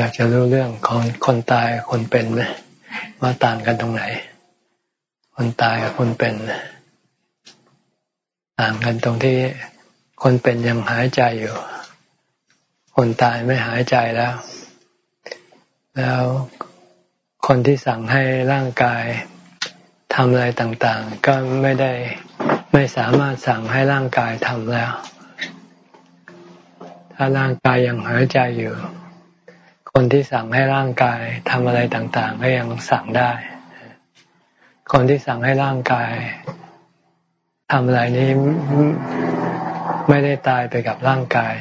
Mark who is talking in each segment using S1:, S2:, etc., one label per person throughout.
S1: อยากจะรู้เรื่องของคนตายคนเป็นไหมว่าต่างกันตรงไหน คนตายกับคนเป็นต่างกันตรงที่คนเป็นยังหายใจอยู่ คนตายไม่หายใจแล้ว แล้วคนที่สั่งให้ร่างกายทำอะไรต่างๆ ก็ไม่ได้ไม่สามารถสั่งให้ร่างกายทำแล้ว ถ้าร่างกายยังหายใจอยู่ คนที่สั่งให้ร่างกายทำอะไรต่างๆ ก็ยังสั่งได้ คนที่สั่งให้ร่างกายทำอะไรนี้ไม่ได้ตายไปกับร่างกาย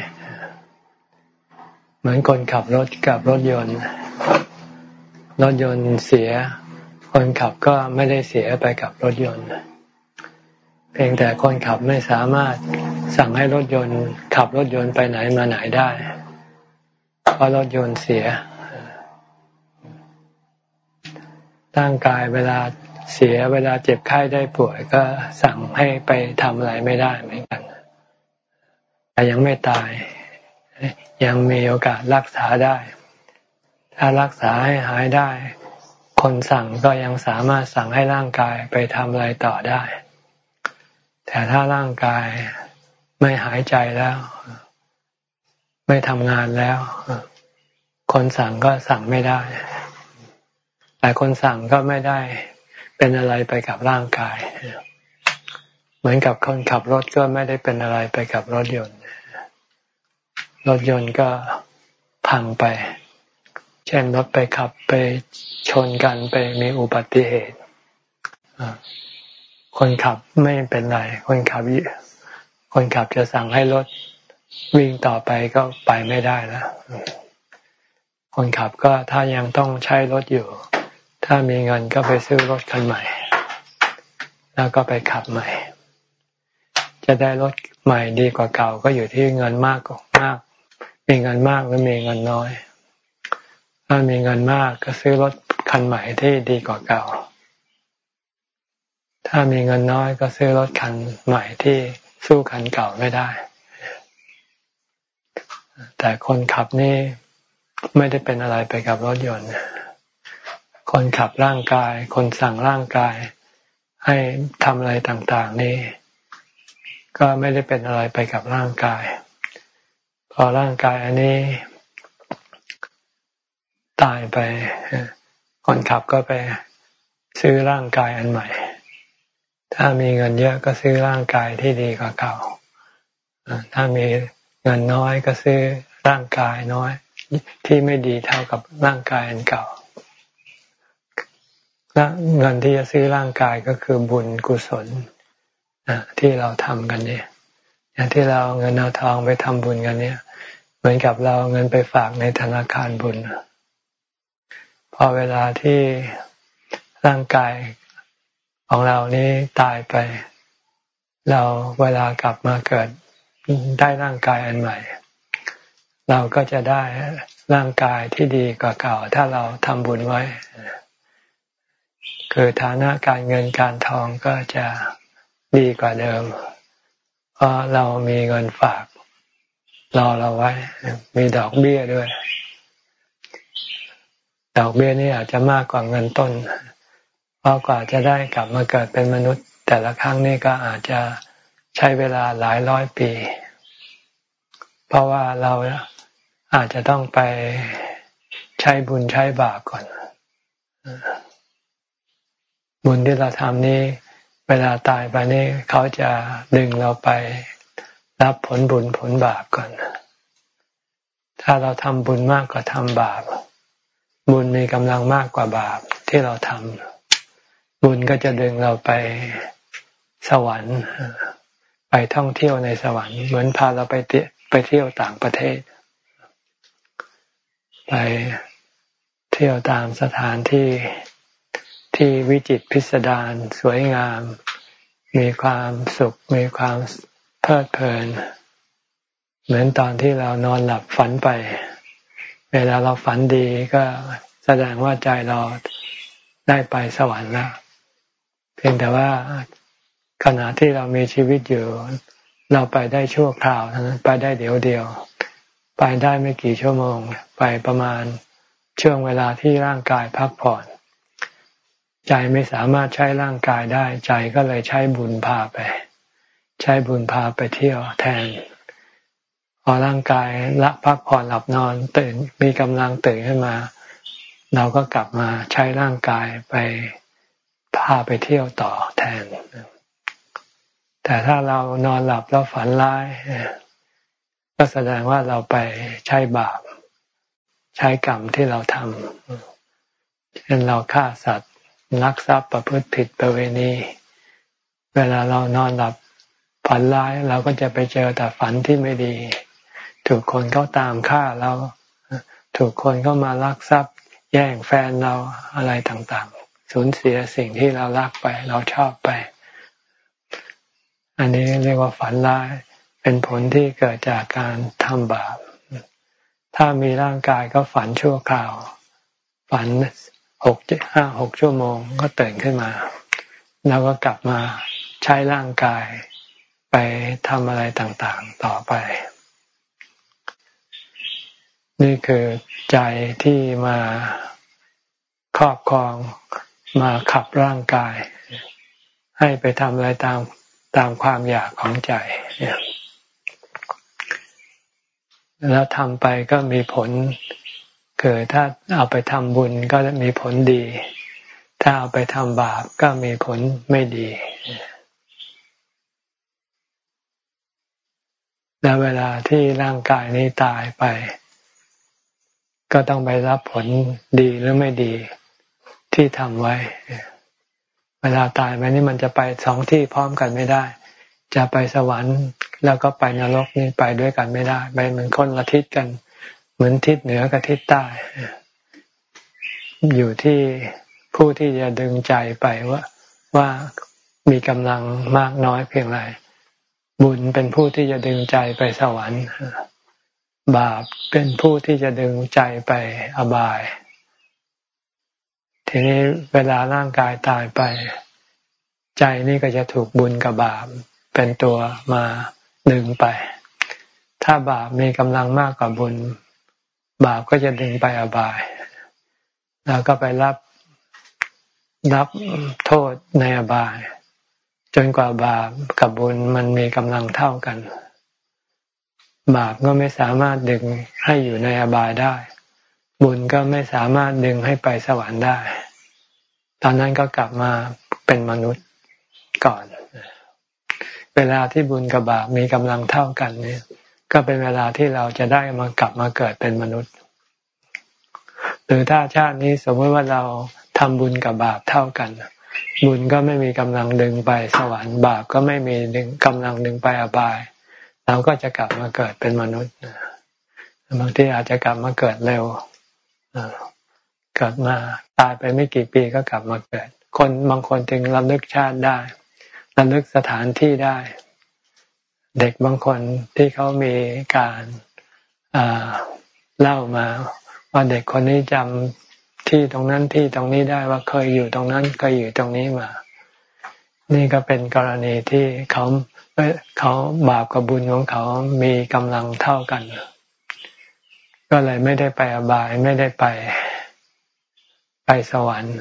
S1: เหมือนคนขับรถกับรถยนต์ รถยนต์เสีย คนขับก็ไม่ได้เสียไปกับรถยนต์ เพียงแต่คนขับไม่สามารถสั่งให้รถยนต์ ขับรถยนต์ไปไหนมาไหนได้ เพราะรถยนต์เสียร่างกายเวลาเสียเวลาเจ็บไข้ได้ป่วยก็สั่งให้ไปทำอะไรไม่ได้เหมือนกัน แต่ยังไม่ตาย ยังมีโอกาสรักษาได้ ถ้ารักษาให้หายได้ คนสั่งก็ยังสามารถสั่งให้ร่างกายไปทำอะไรต่อได้ แต่ถ้าร่างกายไม่หายใจแล้ว ไม่ทำงานแล้ว คนสั่งก็สั่งไม่ได้ แต่คนสั่งก็ไม่ได้เป็นอะไรไปกับร่างกาย เหมือนกับคนขับรถก็ไม่ได้เป็นอะไรไปกับรถยนต์ รถยนต์ก็พังไป เช่นรถไปขับไปชนกันไปมีอุบัติเหตุคนขับไม่เป็นไร คนขับคนขับจะสั่งให้รถ วิ่งต่อไปก็ไปไม่ได้แล้วคนขับก็ถ้ายังต้องใช้รถอยู่ ถ้ามีเงินก็ไปซื้อรถคันใหม่ แล้วก็ไปขับใหม่ จะได้รถใหม่ดีกว่าเก่าก็อยู่ที่เงินมากกว่ามาก มีเงินมากหรือมีเงินน้อย ถ้ามีเงินมากก็ซื้อรถคันใหม่ที่ดีกว่าเก่า ถ้ามีเงินน้อยก็ซื้อรถคันใหม่ที่สู้คันเก่าไม่ได้ แต่คนขับนี่ไม่ได้เป็นอะไรไปกับรถยนต์ คนขับร่างกาย คนสั่งร่างกาย ให้ทำอะไรต่างๆ นี่ ก็ไม่ได้เป็นอะไรไปกับร่างกาย พอร่างกายอันนี้ตายไป คนขับก็ไปซื้อร่างกายอันใหม่ ถ้ามีเงินเยอะก็ซื้อร่างกายที่ดีกว่าเก่า ถ้ามี เงินน้อยก็ซื้อร่างกายน้อย ที่ไม่ดีเท่ากับร่างกายอันเก่าเงินที่จะซื้อร่างกายก็คือบุญกุศลที่เราทำกันเนี่ยอย่างที่เราเงินเอาทองไปทำบุญกันเนี่ย เหมือนกับเราเงินไปฝากในธนาคารบุญพอเวลาที่ร่างกายของเรานี้ตายไป เราเวลากลับมาเกิด ได้ร่างกายอันใหม่ เราก็จะได้ร่างกายที่ดีกว่าเก่า ถ้าเราทำบุญไว้ คือฐานะการเงินการทองก็จะดีกว่าเดิม เพราะเรามีเงินฝากรอเราไว้ มีดอกเบี้ยด้วย ดอกเบี้ยนี่อาจจะมากกว่าเงินต้น เพราะกว่าจะได้กลับมาเกิดเป็นมนุษย์ แต่ละครั้งนี่ก็อาจจะ ใช้เวลาหลายร้อยปี เพราะว่าเราอาจจะต้องไปใช้บุญใช้บาปก่อน บุญที่เราทำนี้ เวลาตายไปนี่เขาจะดึงเราไปรับผลบุญผลบาปก่อน ถ้าเราทำบุญมากกว่าทำบาป บุญมีกำลังมากกว่าบาปที่เราทำบุญก็จะดึงเราไปสวรรค์ ไปท่องเที่ยวในสวรรค์เหมือนพาเราไปเที่ยวไปเที่ยวต่างประเทศ ไปเที่ยวตามสถานที่ที่วิจิตพิสดารสวยงาม มีความสุข มีความเพลิดเพลิน เหมือนตอนที่เรานอนหลับฝันไป เวลาเราฝันดีก็แสดงว่าใจเราได้ไปสวรรค์แล้วเพียงแต่ว่า ขณะที่เรามีชีวิตอยู่ เราไปได้ชั่วคราวนั้นไปได้เดี๋ยวเดียว ไปได้ไม่กี่ชั่วโมง ไปประมาณช่วงเวลาที่ร่างกายพักผ่อน ใจไม่สามารถใช้ร่างกายได้ ใจก็เลยใช้บุญพาไป ใช้บุญพาไปเที่ยวแทน พอร่างกายละพักผ่อนหลับนอนตื่นมีกำลังตื่นขึ้นมา เราก็กลับมาใช้ร่างกายไปพาไปเที่ยวต่อแทน แต่ถ้าเรานอนหลับแล้วฝันร้ายก็แสดงว่าเราไปใช้บาป ใช้กรรมที่เราทำเช่นเราฆ่าสัตว์ลักทรัพย์ประพฤติผิดประเวณี เวลาเรานอนหลับฝันร้ายเราก็จะไปเจอแต่ฝันที่ไม่ดี ถูกคนเขาตามฆ่าเราถูกคนเขามาลักทรัพย์ แย่งแฟนเราอะไรต่างๆ สูญเสียสิ่งที่เรารักไป เราชอบไป อันนี้เรียกว่าฝันร้าย เป็นผลที่เกิดจากการทำบาป ถ้ามีร่างกายก็ฝันชั่วคราว ฝันหกห้าหกชั่วโมงก็ตื่นขึ้นมา แล้วก็กลับมาใช้ร่างกายไปทำอะไรต่างๆต่อไป นี่คือใจที่มาครอบครองมาขับร่างกาย ให้ไปทำอะไรตาม ตามความอยากของใจแล้วทำไปก็มีผลเกิดถ้าเอาไปทำบุญก็จะมีผลดี ถ้าเอาไปทำบาปก็มีผลไม่ดี แล้วเวลาที่ร่างกายนี้ตายไป ก็ต้องไปรับผลดีหรือไม่ดีที่ทำไว้เว ลาตายไปนี่มันจะไปสองที่พร้อมกันไม่ได้ จะไปสวรรค์แล้วก็ไปนรกนี่ไปด้วยกันไม่ได้ไปเหมือนคนละทิศกัน เหมือนทิศเหนือกับทิศใต้ อยู่ที่ผู้ที่จะดึงใจไปว่าว่ามีกำลังมากน้อยเพียงไรบุญเป็นผู้ที่จะดึงใจไปสวรรค์ บาปเป็นผู้ที่จะดึงใจไปอบาย ทีนี้เวลาร่างกายตายไป ใจนี่ก็จะถูกบุญกับบาปเป็นตัวมาดึงไป ถ้าบาปมีกำลังมากกว่าบุญ บาปก็จะดึงไปอบาย แล้วก็ไปรับรับโทษในอบาย จนกว่าบาปกับบุญมันมีกำลังเท่ากัน บาปก็ไม่สามารถดึงให้อยู่ในอบายได้ บุญก็ไม่สามารถดึงให้ไปสวรรค์ได้ ตอนนั้นก็กลับมาเป็นมนุษย์ก่อน เวลาที่บุญกับบาปมีกำลังเท่ากันเนี่ย ก็เป็นเวลาที่เราจะได้มากลับมาเกิดเป็นมนุษย์ หรือถ้าชาตินี้สมมติว่าเราทำบุญกับบาปเท่ากัน บุญก็ไม่มีกำลังดึงไปสวรรค์บาปก็ไม่มีดึงกำลังดึงไปอบาย เราก็จะกลับมาเกิดเป็นมนุษย์บางทีอาจจะกลับมาเกิดเร็ว เกิดมาตายไปไม่กี่ปีก็กลับมาเกิด คนบางคนจึงรำลึกชาติได้ระลึกสถานที่ได้ เด็กบางคนที่เขามีการเล่ามาว่าเด็กคนนี้จำที่ตรงนั้นที่ตรงนี้ได้ว่าเคยอยู่ตรงนั้นเคยอยู่ตรงนี้มา นี่ก็เป็นกรณีที่เขาเขาบาปกับบุญของเขามีกำลังเท่ากัน ก็เลยไม่ได้ไปอบายไม่ได้ไปไปสวรรค์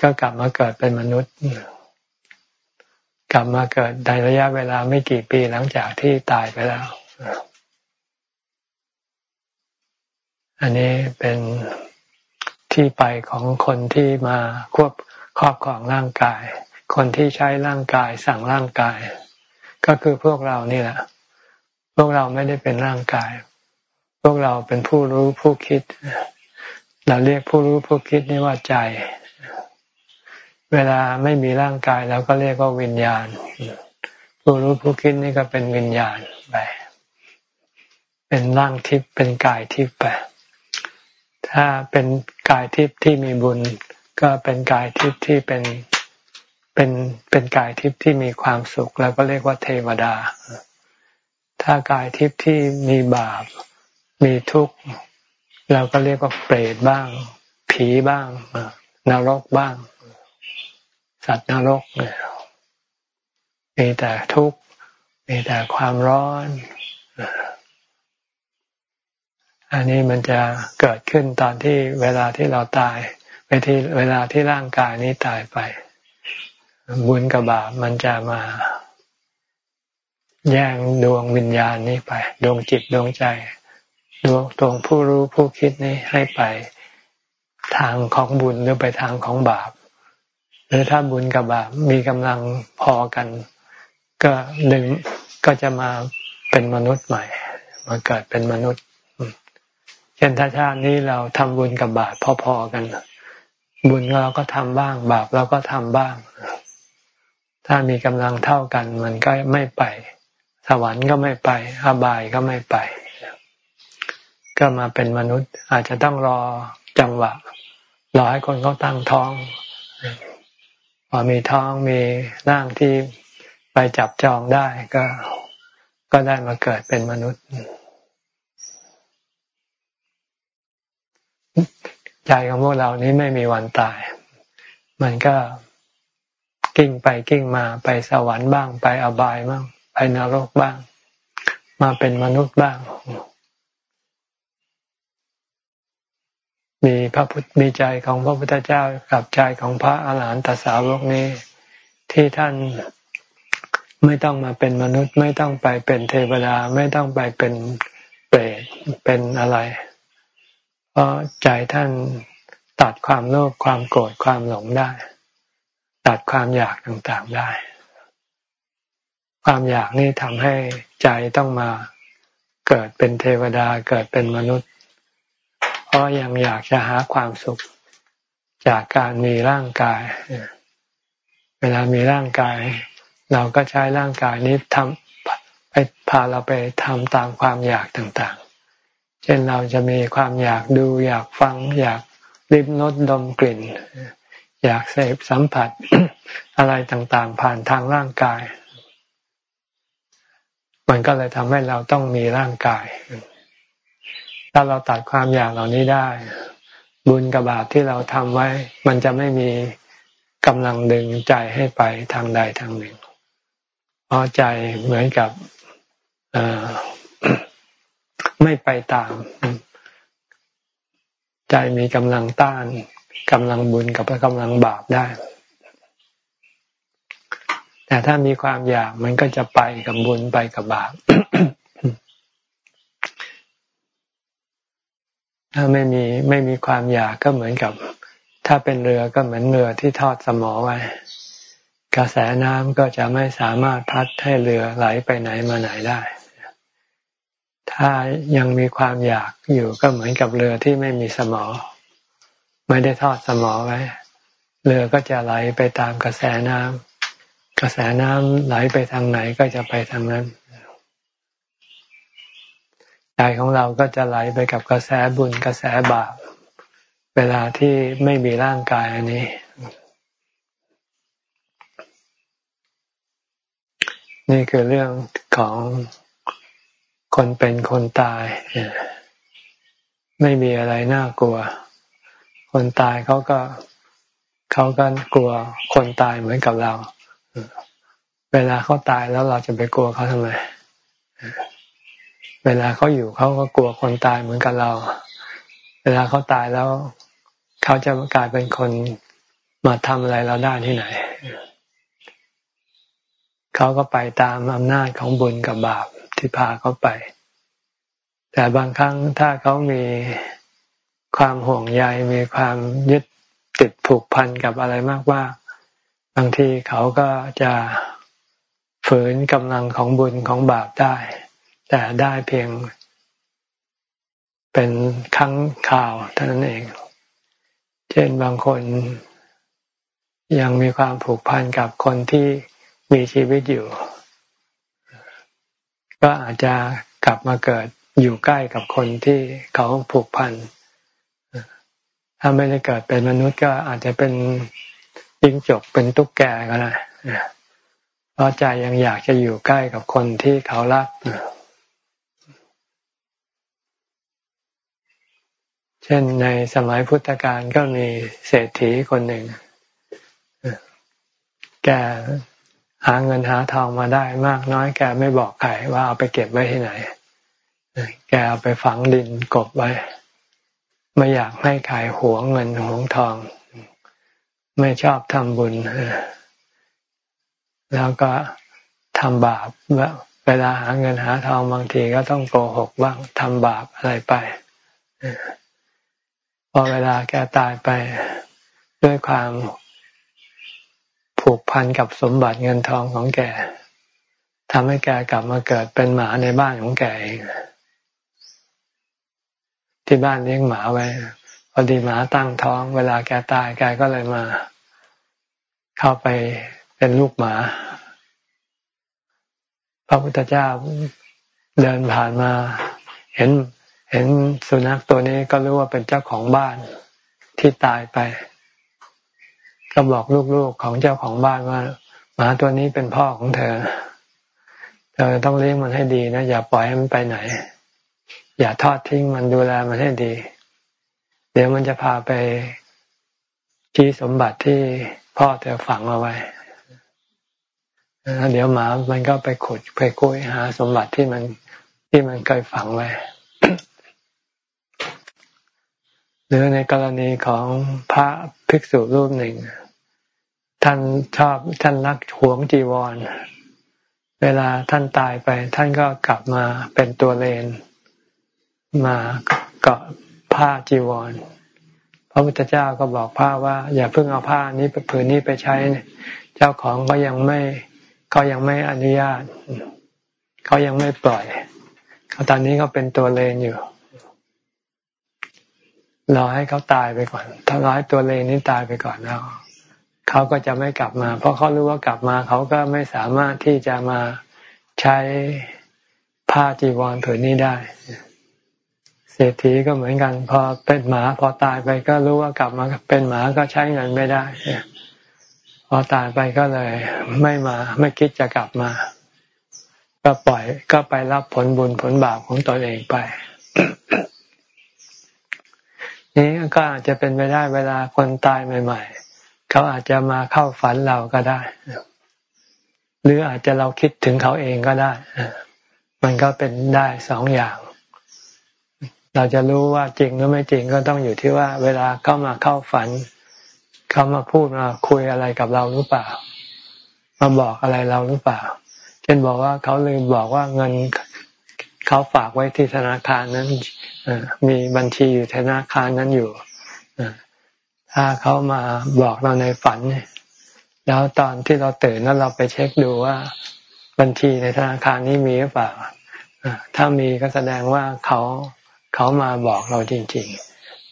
S1: ก็กลับมาเกิดเป็นมนุษย์ กลับมาเกิดในระยะเวลาไม่กี่ปีหลังจากที่ตายไปแล้ว อันนี้เป็นที่ไปของคนที่มาควบครอบครองร่างกาย คนที่ใช้ร่างกายสั่งร่างกาย ก็คือพวกเรานี่แหละ พวกเราไม่ได้เป็นร่างกาย พวกเราเป็นผู้รู้ผู้คิด เราเรียกผู้รู้ผู้คิดนี่ว่าใจ เวลาไม่มีร่างกายแล้วก็เรียกว่าวิญญาณ ผู้รู้ผู้คิดนี่ก็เป็นวิญญาณไป เป็นร่างทิพย์เป็นกายทิพย์ไป ถ้าเป็นกายทิพย์ที่มีบุญ ก็เป็นกายทิพย์ที่เป็นเป็นเป็นกายทิพย์ที่มีความสุข แล้วก็เรียกว่าเทวดา ถ้ากายทิพย์ที่มีบาป มีทุกข์เราก็เรียกว่าเปรตบ้าง ผีบ้างนรกบ้าง สัตว์นรกเนี่ยมีแต่ทุกข์มีแต่ความร้อน อันนี้มันจะเกิดขึ้นตอนที่เวลาที่เราตายไปที่เวลาที่ร่างกายนี้ตายไป บุญกับบาปมันจะมาแย่งดวงวิญญาณนี้ไป ดวงจิตดวงใจ ดวงดวงผู้รู้ผู้คิดนี้ให้ไปทางของบุญหรือไปทางของบาป หรือถ้าบุญกับบาปมีกำลังพอกัน ก็ดึงก็จะมาเป็นมนุษย์ใหม่ มาเกิดเป็นมนุษย์เช่นถ้าชาตินี้เราทำบุญกับบาปพอๆกัน บุญเราก็ทำบ้าง บาปเราก็ทำบ้าง ถ้ามีกำลังเท่ากัน มันก็ไม่ไป สวรรค์ก็ไม่ไปอบายก็ไม่ไป ก็มาเป็นมนุษย์ อาจจะต้องรอจังหวะรอให้คนเขาตั้งท้อง พอมีท้องมีร่างที่ไปจับจองได้ก็ก็ได้มาเกิดเป็นมนุษย์ ใจของพวกเรานี้ไม่มีวันตาย มันก็กิ้งไปกิ้งมาไปสวรรค์บ้าง ไปอบายบ้าง ไปนรกบ้าง มาเป็นมนุษย์บ้าง มีพระพุทธมีใจของพระพุทธเจ้ากับใจของพระอาหารหันตสาวกนี้ ที่ท่านไม่ต้องมาเป็นมนุษย์ ไม่ต้องไปเป็นเทวดาไม่ต้องไปเป็นเปรตเป็นอะไร เพราะใจท่านตัดความโลภความโกรธความหลงได้ ตัดความอยากต่างๆได้ ความอยากนี่ทำให้ใจต้องมาเกิดเป็นเทวดาเกิดเป็นมนุษย์ เพราะยังอยากจะหาความสุขจากการมีร่างกาย เวลามีร่างกาย เราก็ใช้ร่างกายนี้ทำไปพาเราไปทำตามความอยากต่างๆ เช่นเราจะมีความอยากดู อยากฟัง อยากริมรสดมกลิ่น อยากเสพสัมผัสอะไรต่างๆ ผ่านทางร่างกาย มันก็เลยทำให้เราต้องมีร่างกาย ถ้าเราตัดความอยากเหล่านี้ได้ บุญกับบาปที่เราทำไว้ มันจะไม่มีกำลังดึงใจให้ไปทางใดทางหนึ่งพอใจเหมือนกับไม่ไปตาม ใจมีกำลังต้านกำลังบุญกับกำลังบาปได้ แต่ถ้ามีความอยากมันก็จะไปกับบุญไปกับบาป ถ้าไม่มีไม่มีความอยากก็เหมือนกับ ถ้าเป็นเรือก็เหมือนเรือที่ทอดสมอไว้ กระแสน้ำก็จะไม่สามารถพัดให้เรือไหลไปไหนมาไหนได้ ถ้ายังมีความอยากอยู่ก็เหมือนกับเรือที่ไม่มีสมอ ไม่ได้ทอดสมอไว้ เรือก็จะไหลไปตามกระแสน้ำกระแสน้ำไหลไปทางไหนก็จะไปทางนั้น ใจของเราก็จะไหลไปกับกระแสบุญกระแสบาปเวลาที่ไม่มีร่างกายอันนี้ นี่คือเรื่องของคนเป็นคนตาย ไม่มีอะไรน่ากลัว คนตายเขาก็เขาก็กลัวคนตายเหมือนกับเรา เวลาเขาตายแล้วเราจะไปกลัวเขาทำไม เวลาเขาอยู่เขาก็กลัวคนตายเหมือนกับเรา เวลาเขาตายแล้ว เขาจะกลายเป็นคนมาทำอะไรเราได้ที่ไหน เขาก็ไปตามอำนาจของบุญกับบาปที่พาเขาไป แต่บางครั้งถ้าเขามีความห่วงใยมีความยึดติดผูกพันกับอะไรมากว่าบางทีเขาก็จะฝืนกำลังของบุญของบาปได้ แต่ได้เพียงเป็นครั้งข่าวเท่านั้นเอง เช่นบางคนยังมีความผูกพันกับคนที่มีชีวิตอยู่ ก็อาจจะกลับมาเกิดอยู่ใกล้กับคนที่เขาผูกพัน ถ้าไม่ได้เกิดเป็นมนุษย์ก็อาจจะเป็นยิงจกเป็นตุ๊กแกก็ได้เพราะใจยังอยากจะอยู่ใกล้กับคนที่เขารัก เช่นในสมัยพุทธกาลก็มีเศรษฐีคนหนึ่ง แกหาเงินหาทองมาได้มากน้อยแกไม่บอกใครว่าเอาไปเก็บไว้ที่ไหน แกเอาไปฝังดินกบไว้ ไม่อยากให้ขายหวงเงินหวงทอง ไม่ชอบทำบุญ แล้วก็ทำบาปเวลาหาเงินหาทองบางทีก็ต้องโกหกบ้างทำบาปอะไรไป พอเวลาแกตายไปด้วยความผูกพันกับสมบัติเงินทองของแกทำให้แกกลับมาเกิดเป็นหมาในบ้านของแกเองที่บ้านเลี้ยงหมาไว้พอดีหมาตั้งท้อง เวลาแกตายแกก็เลยมา เข้าไปเป็นลูกหมา พระพุทธเจ้าเดินผ่านมา เห็น เห็นสุนัขตัวนี้ก็รู้ว่าเป็นเจ้าของบ้านที่ตายไป ก็บอกลูกๆของเจ้าของบ้านว่าหมาตัวนี้เป็นพ่อของเธอ เธอต้องเลี้ยงมันให้ดีนะอย่าปล่อยให้มันไปไหน อย่าทอดทิ้งมันดูแลมันให้ดี เดี๋ยวมันจะพาไปชี้สมบัติที่พ่อเธอฝังเอาไว้เดี๋ยวหมามันก็ไปขุดไปกุ้ยหาสมบัติที่มันที่มันเคยฝังไว้ หรือในกรณีของพระภิกษุรูปหนึ่ง ท่านชอบท่านรักหวงจีวร เวลาท่านตายไป ท่านก็กลับมาเป็นตัวเลน มาเกาะผ้าจีวร พระพุทธเจ้าก็บอกพระว่า อย่าเพิ่งเอาผ้านี้ผืนนี้ไปใช้ เจ้าของก็ยังไม่เขายังไม่อนุญาต เขายังไม่ปล่อยเขาตอนนี้ก็เป็นตัวเลนอยู่ รอให้เขาตายไปก่อน ถ้าร้ายตัวเลนนี้ตายไปก่อนแล้วเขาก็จะไม่กลับมา เพราะเขารู้ว่ากลับมาเขาก็ไม่สามารถที่จะมาใช้ผ้าจีวรผืนนี้ได้เศรษฐีก็เหมือนกัน พอเป็นหมา พอตายไปก็รู้ว่ากลับมาเป็นหมาก็ใช้เงินไม่ได้พอตายไปก็เลยไม่มา ไม่คิดจะกลับมา ก็ปล่อยก็ไปรับผลบุญผลบาปของตนเองไป นี้ก็อาจจะเป็นไปได้เวลาคนตายใหม่ ๆ เขาอาจจะมาเข้าฝันเราก็ได้ หรืออาจจะเราคิดถึงเขาเองก็ได้มันก็เป็นได้สองอย่าง เราจะรู้ว่าจริงหรือไม่จริงก็ต้องอยู่ที่ว่า เวลาเข้ามาเข้าฝัน เขามาพูดมาคุยอะไรกับเราหรือเปล่า มาบอกอะไรเราหรือเปล่า เช่นบอกว่าเขาลืมบอกว่าเงินเขาฝากไว้ที่ธนาคารนั้น มีบัญชีอยู่ธนาคารนั้นอยู่ถ้าเขามาบอกเราในฝัน แล้วตอนที่เราตื่นแล้วเราไปเช็คดูว่า บัญชีในธนาคารนี้มีหรือเปล่าถ้ามีก็แสดงว่าเขาเขามาบอกเราจริง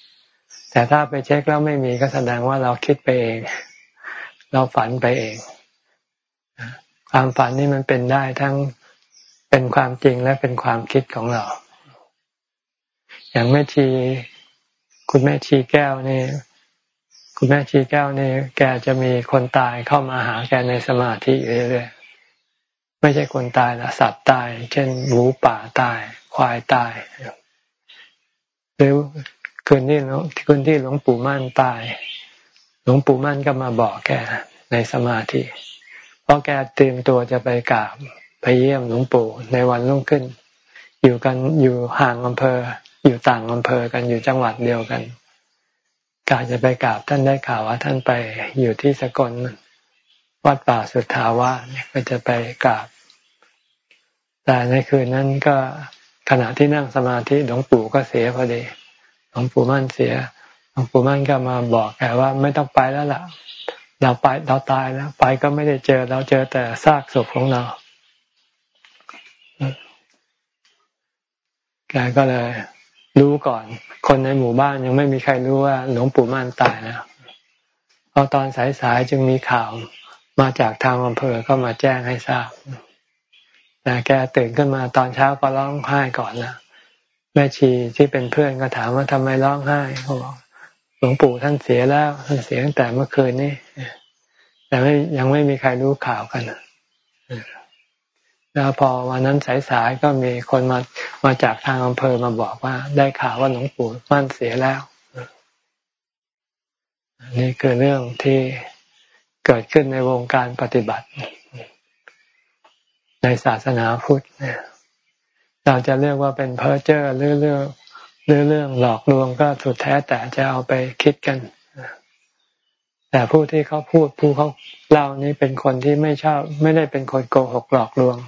S1: ๆ แต่ถ้าไปเช็คแล้วไม่มีก็แสดงว่าเราคิดไปเอง เราฝันไปเอง ความฝันนี่มันเป็นได้ทั้งเป็นความจริงและเป็นความคิดของเรา อย่างแม่ชีคุณแม่ชีแก้วนี่คุณแม่ชีแก้วนี่แกจะมีคนตายเข้ามาหาแกในสมาธิเรื่อยๆไม่ใช่คนตายละสัตว์ตาย เช่นหมูป่าตาย ควายตายหรือคืนที่คืนที่หลวงปู่มั่นตาย หลวงปู่มั่นก็มาบอกแกในสมาธิเพราะแกเตรียมตัวจะไปกราบไปเยี่ยมหลวงปู่ในวันรุ่งขึ้น อยู่กันอยู่ห่างอำเภอ อยู่ต่างอำเภอกันอยู่จังหวัดเดียวกันกาจะไปกราบท่านได้ข่าวว่าท่านไปอยู่ที่สกลวัดป่าสุทธาวาสก็จะไปกราบ แต่ในคืนนั้นก็ขณะที่นั่งสมาธิหลวงปู่ก็เสียพอดีหลวงปู่มั่นเสียหลวงปู่มั่นก็มาบอกแกว่าไม่ต้องไปแล้วล่ะ เราไปเราตายแล้ว ไปก็ไม่ได้เจอเราเจอแต่ซากศพของเราแกก็เลย รู้ก่อน คนในหมู่บ้านยังไม่มีใครรู้ว่าหลวงปู่มั่นตายแล้วพอตอนสายๆจึงมีข่าวมาจากทางอำเภอก็มาแจ้งให้ทราบแต่แกตื่นขึ้นมาตอนเช้าก็ร้องไห้ก่อนนะแม่ชีที่เป็นเพื่อนก็ถามว่าทำไมร้องไห้เขาบอกหลวงปู่ท่านเสียแล้วท่านเสียตั้งแต่เมื่อคืนนี้แต่ไม่ยังไม่มีใครรู้ข่าวกัน แล้วพอวันนั้นสายๆก็มีคนมามาจากทางอำเภอมาบอกว่า ได้ข่าวว่าหลวงปู่มั่นเสียแล้วนี่คือเรื่องที่เกิดขึ้นในวงการปฏิบัติ ในศาสนาพุทธเราจะเรียกว่าเป็นเพ้อเจ้อหรือเรื่องหรือเรื่องหลอกลวงก็สุดแท้แต่จะเอาไปคิดกันแต่ผู้ที่เขาพูดผู้เขาเล่านี้เป็นคนที่ไม่ชอบ ไม่ได้เป็นคนโกหกหลอกลวง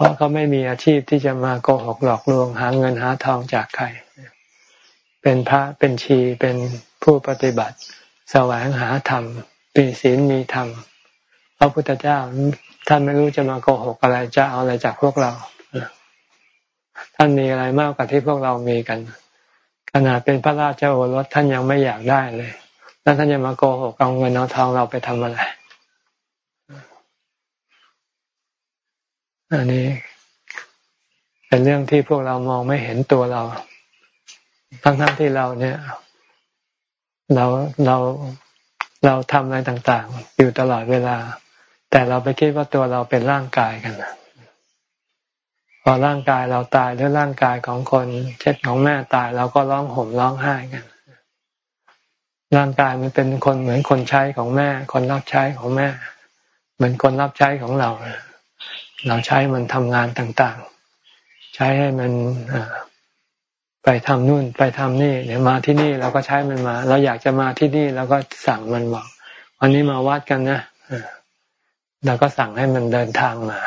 S1: ราะเขาไม่มีอาชีพที่จะมาโกหกหลอกลวงหาเงินหาทองจากใคร เป็นพระเป็นชีเป็นผู้ปฏิบัติ แสวงหาธรรมปีศีลมีธรรมพระพุทธเจ้าท่านไม่รู้จะมาโกหกอะไรจะเอาอะไรจากพวกเราท่านมีอะไรมากกว่าที่พวกเรามีกัน ขนาดเป็นพระราชโอรสท่านยังไม่อยากได้เลย แล้วท่านจะมาโกหกเอาเงินเอาทองเราไปทำอะไร อันนี้เป็นเรื่องที่พวกเรามองไม่เห็นตัวเรา ทั้งๆที่เราเนี่ย เราเราเราทำอะไรต่าง ๆ อยู่ตลอดเวลา แต่เราไปคิดว่าตัวเราเป็นร่างกายกันพอร่างกายเราตายหรือร่างกายของคน เช่นของแม่ตายเราก็ร้องห่มร้องไห้กันร่างกายมันเป็นคนเหมือนคนใช้ของแม่ คนรับใช้ของแม่ เหมือนคนรับใช้ของเรา เราใช้มันทำงานต่างๆ ใช้ให้มันไปทำนู่นไปทำนี่เดี๋ยวมาที่นี่เราก็ใช้มันมา เราอยากจะมาที่นี่เราก็สั่งมันบอกวันนี้มาวัดกันนะเราก็สั่งให้มันเดินทางมา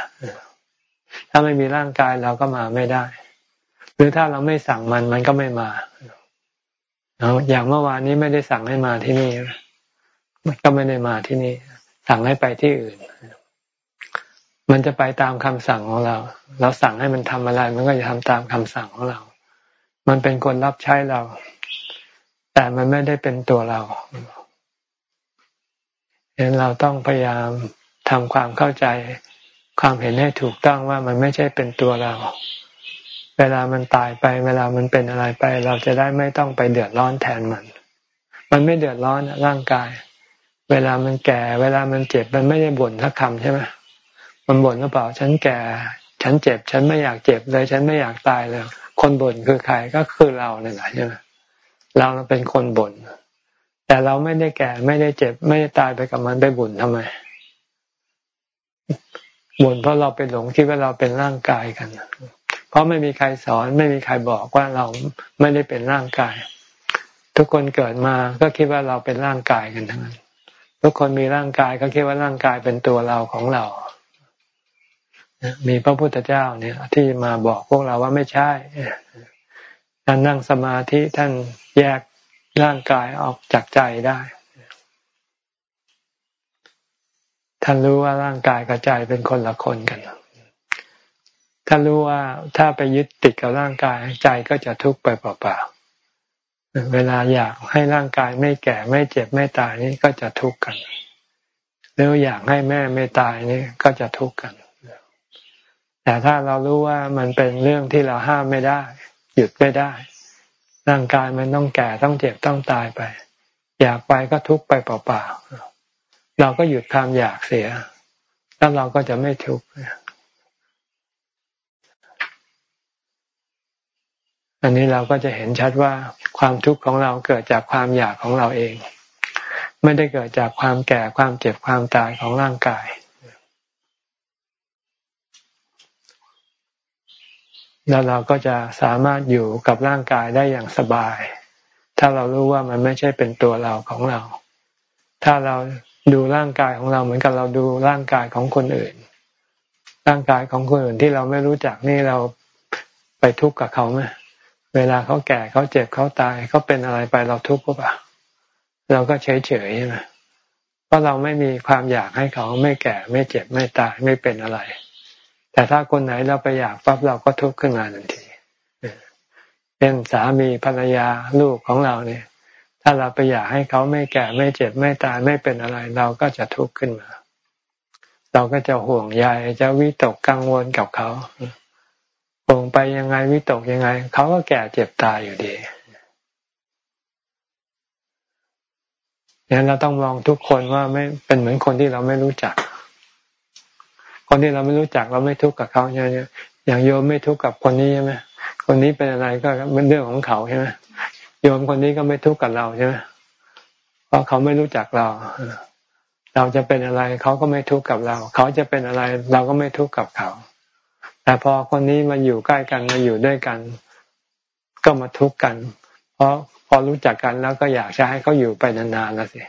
S1: ถ้าไม่มีร่างกายเราก็มาไม่ได้ หรือถ้าเราไม่สั่งมันมันก็ไม่มาอย่างเมื่อวานนี้ไม่ได้สั่งให้มาที่นี่ มันก็ไม่ได้มาที่นี่ สั่งให้ไปที่อื่น มันจะไปตามคำสั่งของเรา เราสั่งให้มันทำอะไร มันก็จะทำตามคำสั่งของเรา มันเป็นคนรับใช้เรา แต่มันไม่ได้เป็นตัวเราเห็นเราต้องพยายามทำความเข้าใจ ความเห็นให้ถูกต้องว่ามันไม่ใช่เป็นตัวเรา เวลามันตายไป เวลามันเป็นอะไรไป เราจะได้ไม่ต้องไปเดือดร้อนแทนมัน มันไม่เดือดร้อนร่างกาย เวลามันแก่ เวลามันเจ็บมันไม่ได้บ่นทักคำใช่ไหม มันบ่นหรือเปล่า ฉันแก่ ฉันเจ็บ ฉันไม่อยากเจ็บเลย ฉันไม่อยากตายเลย คนบ่นคือใครก็คือเราเนี่ยแหละใช่ไหมเราเป็นคนบ่นแต่เราไม่ได้แก่ไม่ได้เจ็บ ไม่ได้ตายไปกับมันไปบ่นทำไมบ่นเพราะเราเป็นหลงคิดว่าเราเป็นร่างกายกัน เพราะไม่มีใครสอนไม่มีใครบอกว่าเราไม่ได้เป็นร่างกาย ทุกคนเกิดมาก็คิดว่าเราเป็นร่างกายกันทั้งนั้นทุกคนมีร่างกายก็คิดว่าร่างกายเป็นตัวเราของเรา มีพระพุทธเจ้าเนี่ย ที่มาบอกพวกเราว่าไม่ใช่ท่านนั่งสมาธิท่านแยกร่างกายออกจากใจได้ท่านรู้ว่าร่างกายกับใจเป็นคนละคนกันท่านรู้ว่าถ้าไปยึดติดกับร่างกายใจก็จะทุกข์ไปเปล่าๆ เวลาอยากให้ร่างกายไม่แก่ไม่เจ็บไม่ตายนี่ก็จะทุกข์กันหรืออยากให้แม่ไม่ตายนี่ก็จะทุกข์กัน แต่ถ้าเรารู้ว่ามันเป็นเรื่องที่เราห้ามไม่ได้ หยุดไม่ได้ ร่างกายมันต้องแก่ต้องเจ็บต้องตายไป อยากไปก็ทุกข์ไปเปล่าๆเราก็หยุดความอยากเสีย แล้วเราก็จะไม่ทุกข์อันนี้เราก็จะเห็นชัดว่าความทุกข์ของเราเกิดจากความอยากของเราเอง ไม่ได้เกิดจากความแก่ความเจ็บความตายของร่างกาย แล้วเราก็จะสามารถอยู่กับร่างกายได้อย่างสบาย ถ้าเรารู้ว่ามันไม่ใช่เป็นตัวเราของเรา ถ้าเราดูร่างกายของเราเหมือนกับเราดูร่างกายของคนอื่น ร่างกายของคนอื่นที่เราไม่รู้จักนี่เราไปทุกข์กับเขาไหมเวลาเขาแก่เขาเจ็บเขาตายเขาเป็นอะไรไปเราทุกข์ก็ปล่าเราก็เฉยเฉยใช่ไหมเพราะเราไม่มีความอยากให้เขาไม่แก่ไม่เจ็บไม่ตายไม่เป็นอะไร แต่ถ้าคนไหนเราไปอยากปั๊บเราก็ทุกข์ขึ้นมาทันทีเป็นสามีภรรยาลูกของเราเนี่ย ถ้าเราไปอยากให้เขาไม่แก่ไม่เจ็บไม่ตายไม่เป็นอะไร เราก็จะทุกข์ขึ้นมา เราก็จะห่วงใยจะวิตกกังวลกับเขาห่วงไปยังไงวิตกยังไง เขาก็แก่เจ็บตายอยู่ดีเนี่ยเราต้องมองทุกคนว่าไม่เป็นเหมือนคนที่เราไม่รู้จัก คนที่เราไม่รู้จักเราไม่ทุกข์กับเขาเนี่ยอย่างโยมไม่ทุกข์กับคนนี้ใช่ไหมคนนี้เป็นอะไรก็เป็นเรื่องของเขาใช่ไหมโยมคนนี้ก็ไม่ทุกข์กับเราใช่ไหมเพราะเขาไม่รู้จักเรา เราจะเป็นอะไรเขาก็ไม่ทุกข์กับเรา เขาจะเป็นอะไรเราก็ไม่ทุกข์กับเขา แต่พอคนนี้มาอยู่ใกล้กันมาอยู่ด้วยกัน ก็มาทุกข์กัน เพราะพอรู้จักกันแล้วก็อยากจะให้เขาอยู่ไปนานๆแล้วสิ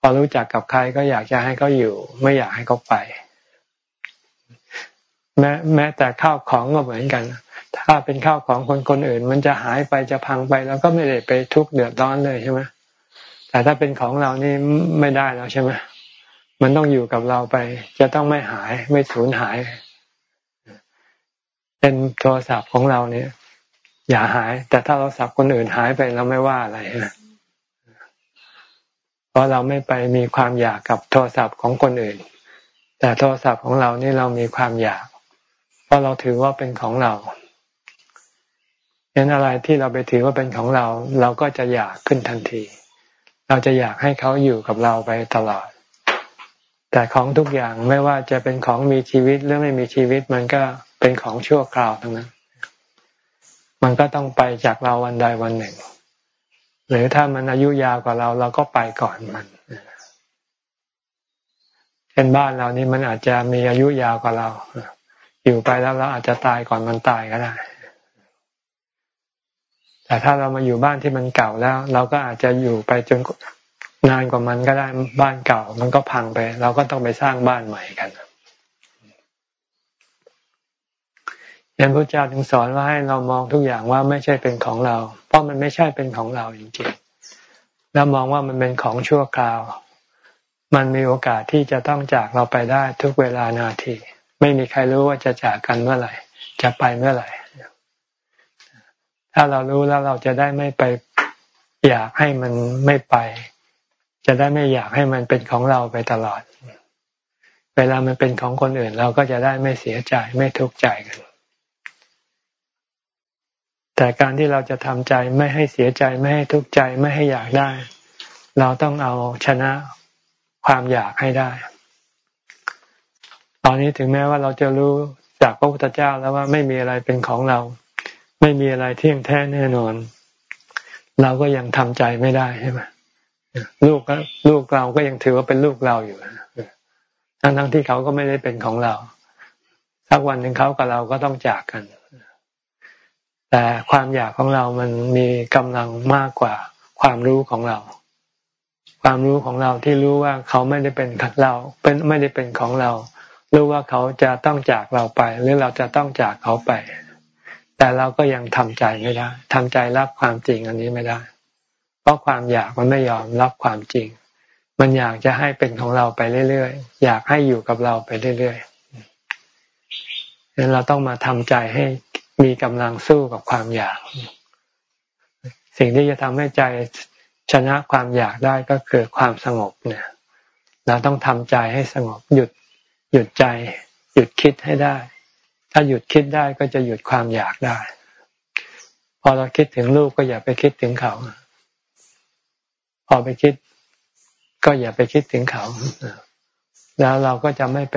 S1: พอรู้จักกับใครก็อยากจะให้เขาอยู่ ไม่อยากให้เขาไป แม้แม้แต่ข้าวของก็เหมือนกัน ถ้าเป็นข้าวของคนคนอื่น มันจะหายไปจะพังไปเราก็ไม่ได้ไปทุกข์เดือดร้อนเลยใช่ไหมแต่ถ้าเป็นของเรานี่ไม่ได้แล้วใช่ไหมมันต้องอยู่กับเราไป จะต้องไม่หายไม่สูญหาย เป็นโทรศัพท์ของเราเนี่ย อย่าหาย แต่ถ้าโทรศัพท์คนอื่นหายไปเราไม่ว่าอะไรนะ เพราะเราไม่ไปมีความอยากกับโทรศัพท์ของคนอื่น แต่โทรศัพท์ของเรานี่เรามีความอยาก เพราะเราถือว่าเป็นของเราเห็นอะไรที่เราไปถือว่าเป็นของเรา เราก็จะอยากขึ้นทันที เราจะอยากให้เขาอยู่กับเราไปตลอด แต่ของทุกอย่างไม่ว่าจะเป็นของมีชีวิตหรือไม่มีชีวิตมันก็เป็นของชั่วคราวทั้งนั้น มันก็ต้องไปจากเราวันใดวันหนึ่ง หรือถ้ามันอายุยาวกว่าเราเราก็ไปก่อนมันเช่นบ้านเรานี่มันอาจจะมีอายุยาวกว่าเราอยู่ไปแล้วเราอาจจะตายก่อนมันตายก็ได้ แต่ถ้าเรามาอยู่บ้านที่มันเก่าแล้ว เราก็อาจจะอยู่ไปจนนานกว่ามันก็ได้บ้านเก่า มันก็พังไป เราก็ต้องไปสร้างบ้านใหม่กัน ยันพระเจ้าถึงสอนว่าให้เรามองทุกอย่างว่าไม่ใช่เป็นของเรา เพราะมันไม่ใช่เป็นของเราจริงๆแล้วมองว่ามันเป็นของชั่วคราว มันมีโอกาสที่จะต้องจากเราไปได้ทุกเวลานาที ไม่มีใครรู้ว่าจะจากกันเมื่อไหร่ จะไปเมื่อไหร่ ถ้าเรารู้แล้วเราจะได้ไม่ไปอยากให้มันไม่ไป จะได้ไม่อยากให้มันเป็นของเราไปตลอด เวลามันเป็นของคนอื่น เราก็จะได้ไม่เสียใจไม่ทุกข์ใจกัน แต่การที่เราจะทำใจไม่ให้เสียใจไม่ให้ทุกข์ใจไม่ให้อยากได้ เราต้องเอาชนะความอยากให้ได้ ตอนนี้ถึงแม้ว่าเราจะรู้จากพระพุทธเจ้าแล้วว่าไม่มีอะไรเป็นของเรา ไม่มีอะไรเที่ยงแท้แน่นอน เราก็ยังทำใจไม่ได้ใช่ไหมลูกก็ลูกเราก็ยังถือว่าเป็นลูกเราอยู่ทั้งทั้งที่เขาก็ไม่ได้เป็นของเราสักวันหนึ่งเขากับเราก็ต้องจากกัน แต่ความอยากของเรามันมีกำลังมากกว่าความรู้ของเรา ความรู้ของเราที่รู้ว่าเขาไม่ได้เป็นของเราเป็นไม่ได้เป็นของเรา รู้ว่าเขาจะต้องจากเราไป หรือเราจะต้องจากเขาไป แต่เราก็ยังทำใจไม่ได้ทำใจรับความจริงอันนี้ไม่ได้ เพราะความอยากมันไม่ยอมรับความจริง มันอยากจะให้เป็นของเราไปเรื่อยๆอยากให้อยู่กับเราไปเรื่อยๆดังนั้นเราต้องมาทำใจให้ มีกำลังสู้กับความอยาก สิ่งที่จะทำให้ใจชนะความอยากได้ก็คือความสงบเนี่ย เราต้องทำใจให้สงบหยุดหยุดใจ หยุดคิดให้ได้ ถ้าหยุดคิดได้ก็จะหยุดความอยากได้ พอเราคิดถึงลูกก็อย่าไปคิดถึงเขา พอไปคิด ก็อย่าไปคิดถึงเขา แล้วเราก็จะไม่ไป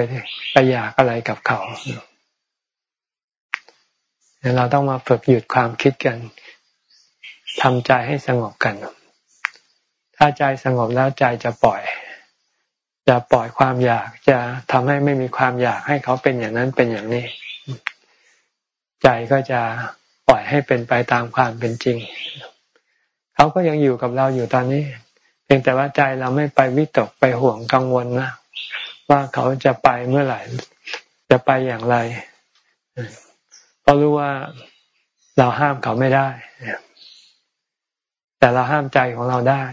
S1: ไปอยากอะไรกับเขา เราต้องมาฝึกหยุดความคิดกันทำใจให้สงบกัน ถ้าใจสงบแล้วใจจะปล่อย จะปล่อยความอยากจะทำให้ไม่มีความอยากให้เขาเป็นอย่างนั้นเป็นอย่างนี้ ใจก็จะปล่อยให้เป็นไปตามความเป็นจริง เขาก็ยังอยู่กับเราอยู่ตอนนี้ เพียงแต่ว่าใจเราไม่ไปวิตกไปห่วงกังวลนะว่าเขาจะไปเมื่อไหร่ จะไปอย่างไร เพราะรู้ว่าเราห้ามเขาไม่ได้ แต่เราห้ามใจของเราได้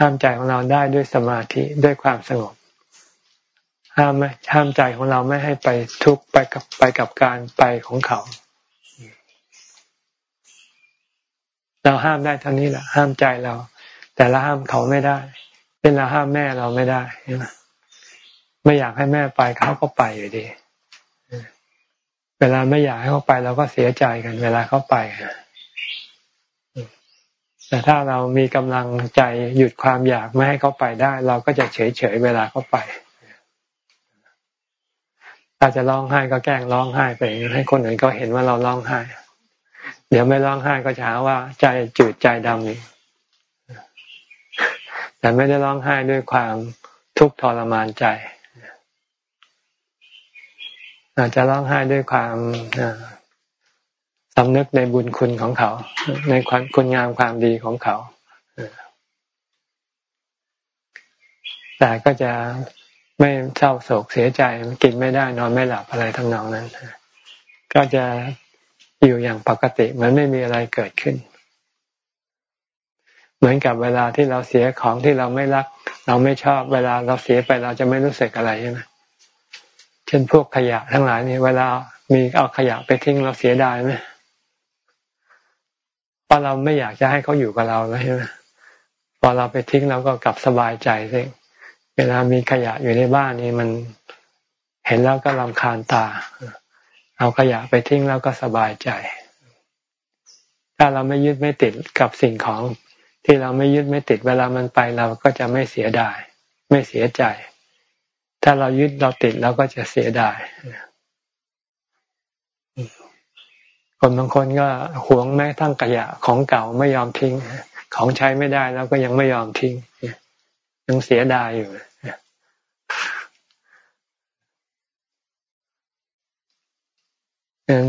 S1: ห้ามใจของเราได้ด้วยสมาธิด้วยความสงบ ห้ามไม่ห้ามใจของเราไม่ให้ไปทุกข์ไปกับไปกับการไปของเขา เราห้ามได้เท่านี้แหละ ห้ามใจเรา แต่เราห้ามเขาไม่ได้ เป็นเราห้ามแม่เราไม่ได้ไม่อยากให้แม่ไปเขาก็ไปอยู่ดี เวลาไม่อยากให้เขาไปเราก็เสียใจกัน เวลาเขาไปแต่ถ้าเรามีกำลังใจหยุดความอยากไม่ให้เขาไปได้ เราก็จะเฉยเฉยเวลาเขาไปถ้าจะร้องไห้ก็แกล้งร้องไห้ไป ให้คนอื่นก็เห็นว่าเราร้องไห้ เดี๋ยวไม่ร้องไห้ก็จะหาว่าใจจืดใจดำนี่แต่ไม่ได้ร้องไห้ด้วยความทุกข์ทรมานใจ อาจจะร้องไห้ด้วยความสำนึกในบุญคุณของเขา ในความคุณงามความดีของเขา แต่ก็จะไม่เศร้าโศกเสียใจกินไม่ได้นอนไม่หลับอะไรทั้งนองนั้น ก็จะอยู่อย่างปกติเหมือนไม่มีอะไรเกิดขึ้น เหมือนกับเวลาที่เราเสียของที่เราไม่รัก เราไม่ชอบเวลาเราเสียไปเราจะไม่รู้สึกอะไรใช่ไหม เช่นพวกขยะทั้งหลายนี่เวลามีเอาขยะไปทิ้งเราเสียดายไหมเพราะเราไม่อยากจะให้เขาอยู่กับเราแล้วใช่ไหมพอเราไปทิ้งเราก็กลับสบายใจสิเวลามีขยะอยู่ในบ้านนี่มันเห็นแล้วก็ลำคาญตา เอาขยะไปทิ้งแล้วก็สบายใจ ถ้าเราไม่ยึดไม่ติดกับสิ่งของ ที่เราไม่ยึดไม่ติดเวลามันไปเราก็จะไม่เสียดาย ไม่เสียใจ ถ้าเรายึดเราติดเราก็จะเสียดายคนบางคนก็หวงแม้ทั้งขยะของเก่าไม่ยอมทิ้ง ของใช้ไม่ได้แล้วก็ยังไม่ยอมทิ้งยังเสียดายอยู่นั้น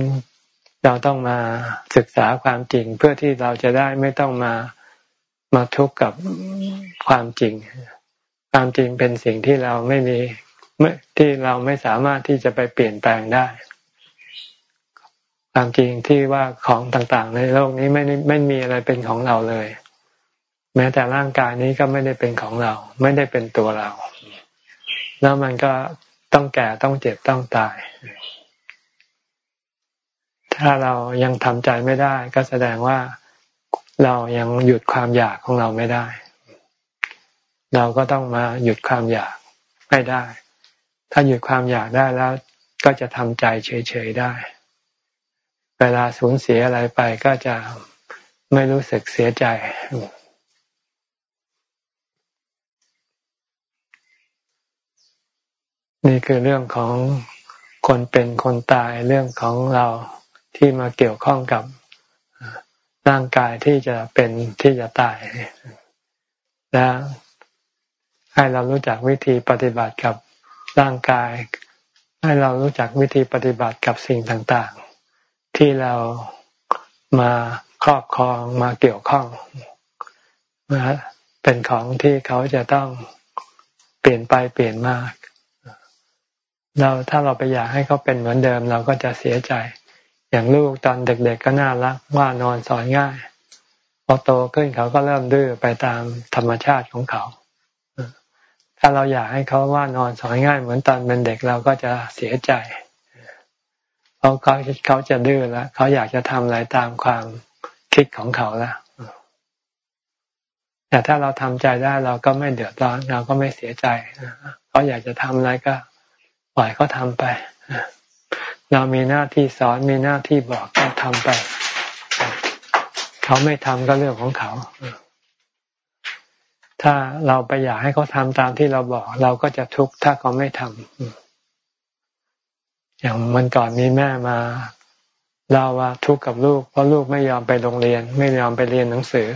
S1: เราต้องมาศึกษาความจริงเพื่อที่เราจะได้ไม่ต้องมามาทุกข์กับความจริง ความจริงเป็นสิ่งที่เราไม่มี ที่เราไม่สามารถที่จะไปเปลี่ยนแปลงได้ความจริงที่ว่าของต่างๆ ในโลกนี้ไม่ไม่มีอะไรเป็นของเราเลย แม้แต่ร่างกายนี้ก็ไม่ได้เป็นของเรา ไม่ได้เป็นตัวเรา แล้วมันก็ต้องแก่ต้องเจ็บต้องตาย ถ้าเรายังทำใจไม่ได้ ก็แสดงว่าเรายังหยุดความอยากของเราไม่ได้ เราก็ต้องมาหยุดความอยากไม่ได้ ถ้าหยุดความอยากได้แล้ว ก็จะทำใจเฉยๆได้ เวลาสูญเสียอะไรไปก็จะไม่รู้สึกเสียใจ นี่คือเรื่องของคนเป็นคนตายเรื่องของเราที่มาเกี่ยวข้องกับร่างกายที่จะเป็นที่จะตายและให้เรารู้จักวิธีปฏิบัติกับ ร่างกาย ให้เรารู้จักวิธีปฏิบัติกับสิ่งต่างๆ ที่เรามาครอบครองมาเกี่ยวข้องมาเป็นของที่เขาจะต้องเปลี่ยนไปเปลี่ยนมากเราถ้าเราไปอยากให้เขาเป็นเหมือนเดิม เราก็จะเสียใจ อย่างลูกตอนเด็ก ๆ ก็น่ารักว่านอนสอนง่าย พอโตขึ้นเขาก็เริ่มดื้อไปตามธรรมชาติของเขา ถ้าเราอยากให้เขาว่านอนสอนง่ายเหมือนตอนเป็นเด็กเราก็จะเสียใจเพราะเขาเขาจะดื้อแล้วเขาอยากจะทำอะไรตามความคิดของเขาแล้วแต่ถ้าเราทำใจได้เราก็ไม่เดือดร้อนเราก็ไม่เสียใจเขาอยากจะทำอะไรก็ปล่อยเขาทำไปเรามีหน้าที่สอนมีหน้าที่บอกก็ทำไป เขาไม่ทำก็เรื่องของเขา ถ้าเราไปอยากให้เขาทำตามที่เราบอก เราก็จะทุกข์ถ้าเขาไม่ทำอย่างมันก่อนมีแม่มาเราว่าทุกข์กับลูกเพราะลูกไม่ยอมไปโรงเรียน ไม่ยอมไปเรียนหนังสือ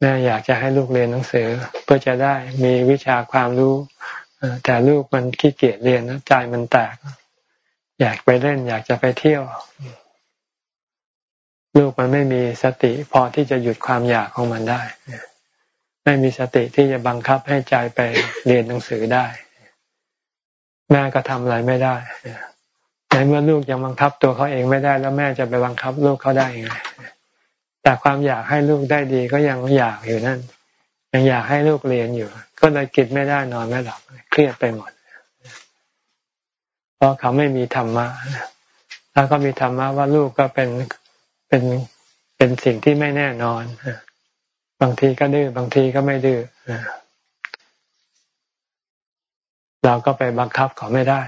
S1: แม่อยากจะให้ลูกเรียนหนังสือ เพื่อจะได้มีวิชาความรู้แต่ลูกมันขี้เกียจเรียนใจมันแตก อยากไปเล่น อยากจะไปเที่ยว ลูกมันไม่มีสติพอที่จะหยุดความอยากของมันได้ ไม่มีสติที่จะบังคับให้ใจไปเรียนหนังสือได้ แม่ก็ทำอะไรไม่ได้ในเมื่อลูกยังบังคับตัวเขาเองไม่ได้ แล้วแม่จะไปบังคับลูกเขาได้ยังไงแต่ความอยากให้ลูกได้ดีก็ยังอยากอยู่นั่น ยังอยากให้ลูกเรียนอยู่ ก็เลยกินไม่ได้นอนไม่หลับเครียดไปหมด เพราะเขาไม่มีธรรมะถ้าเขามีธรรมะว่าลูกก็เป็นเป็นเป็นสิ่งที่ไม่แน่นอน บางทีก็ดื้อบางทีก็ไม่ดื้อเราก็ไปบังคับเขาไม่ได้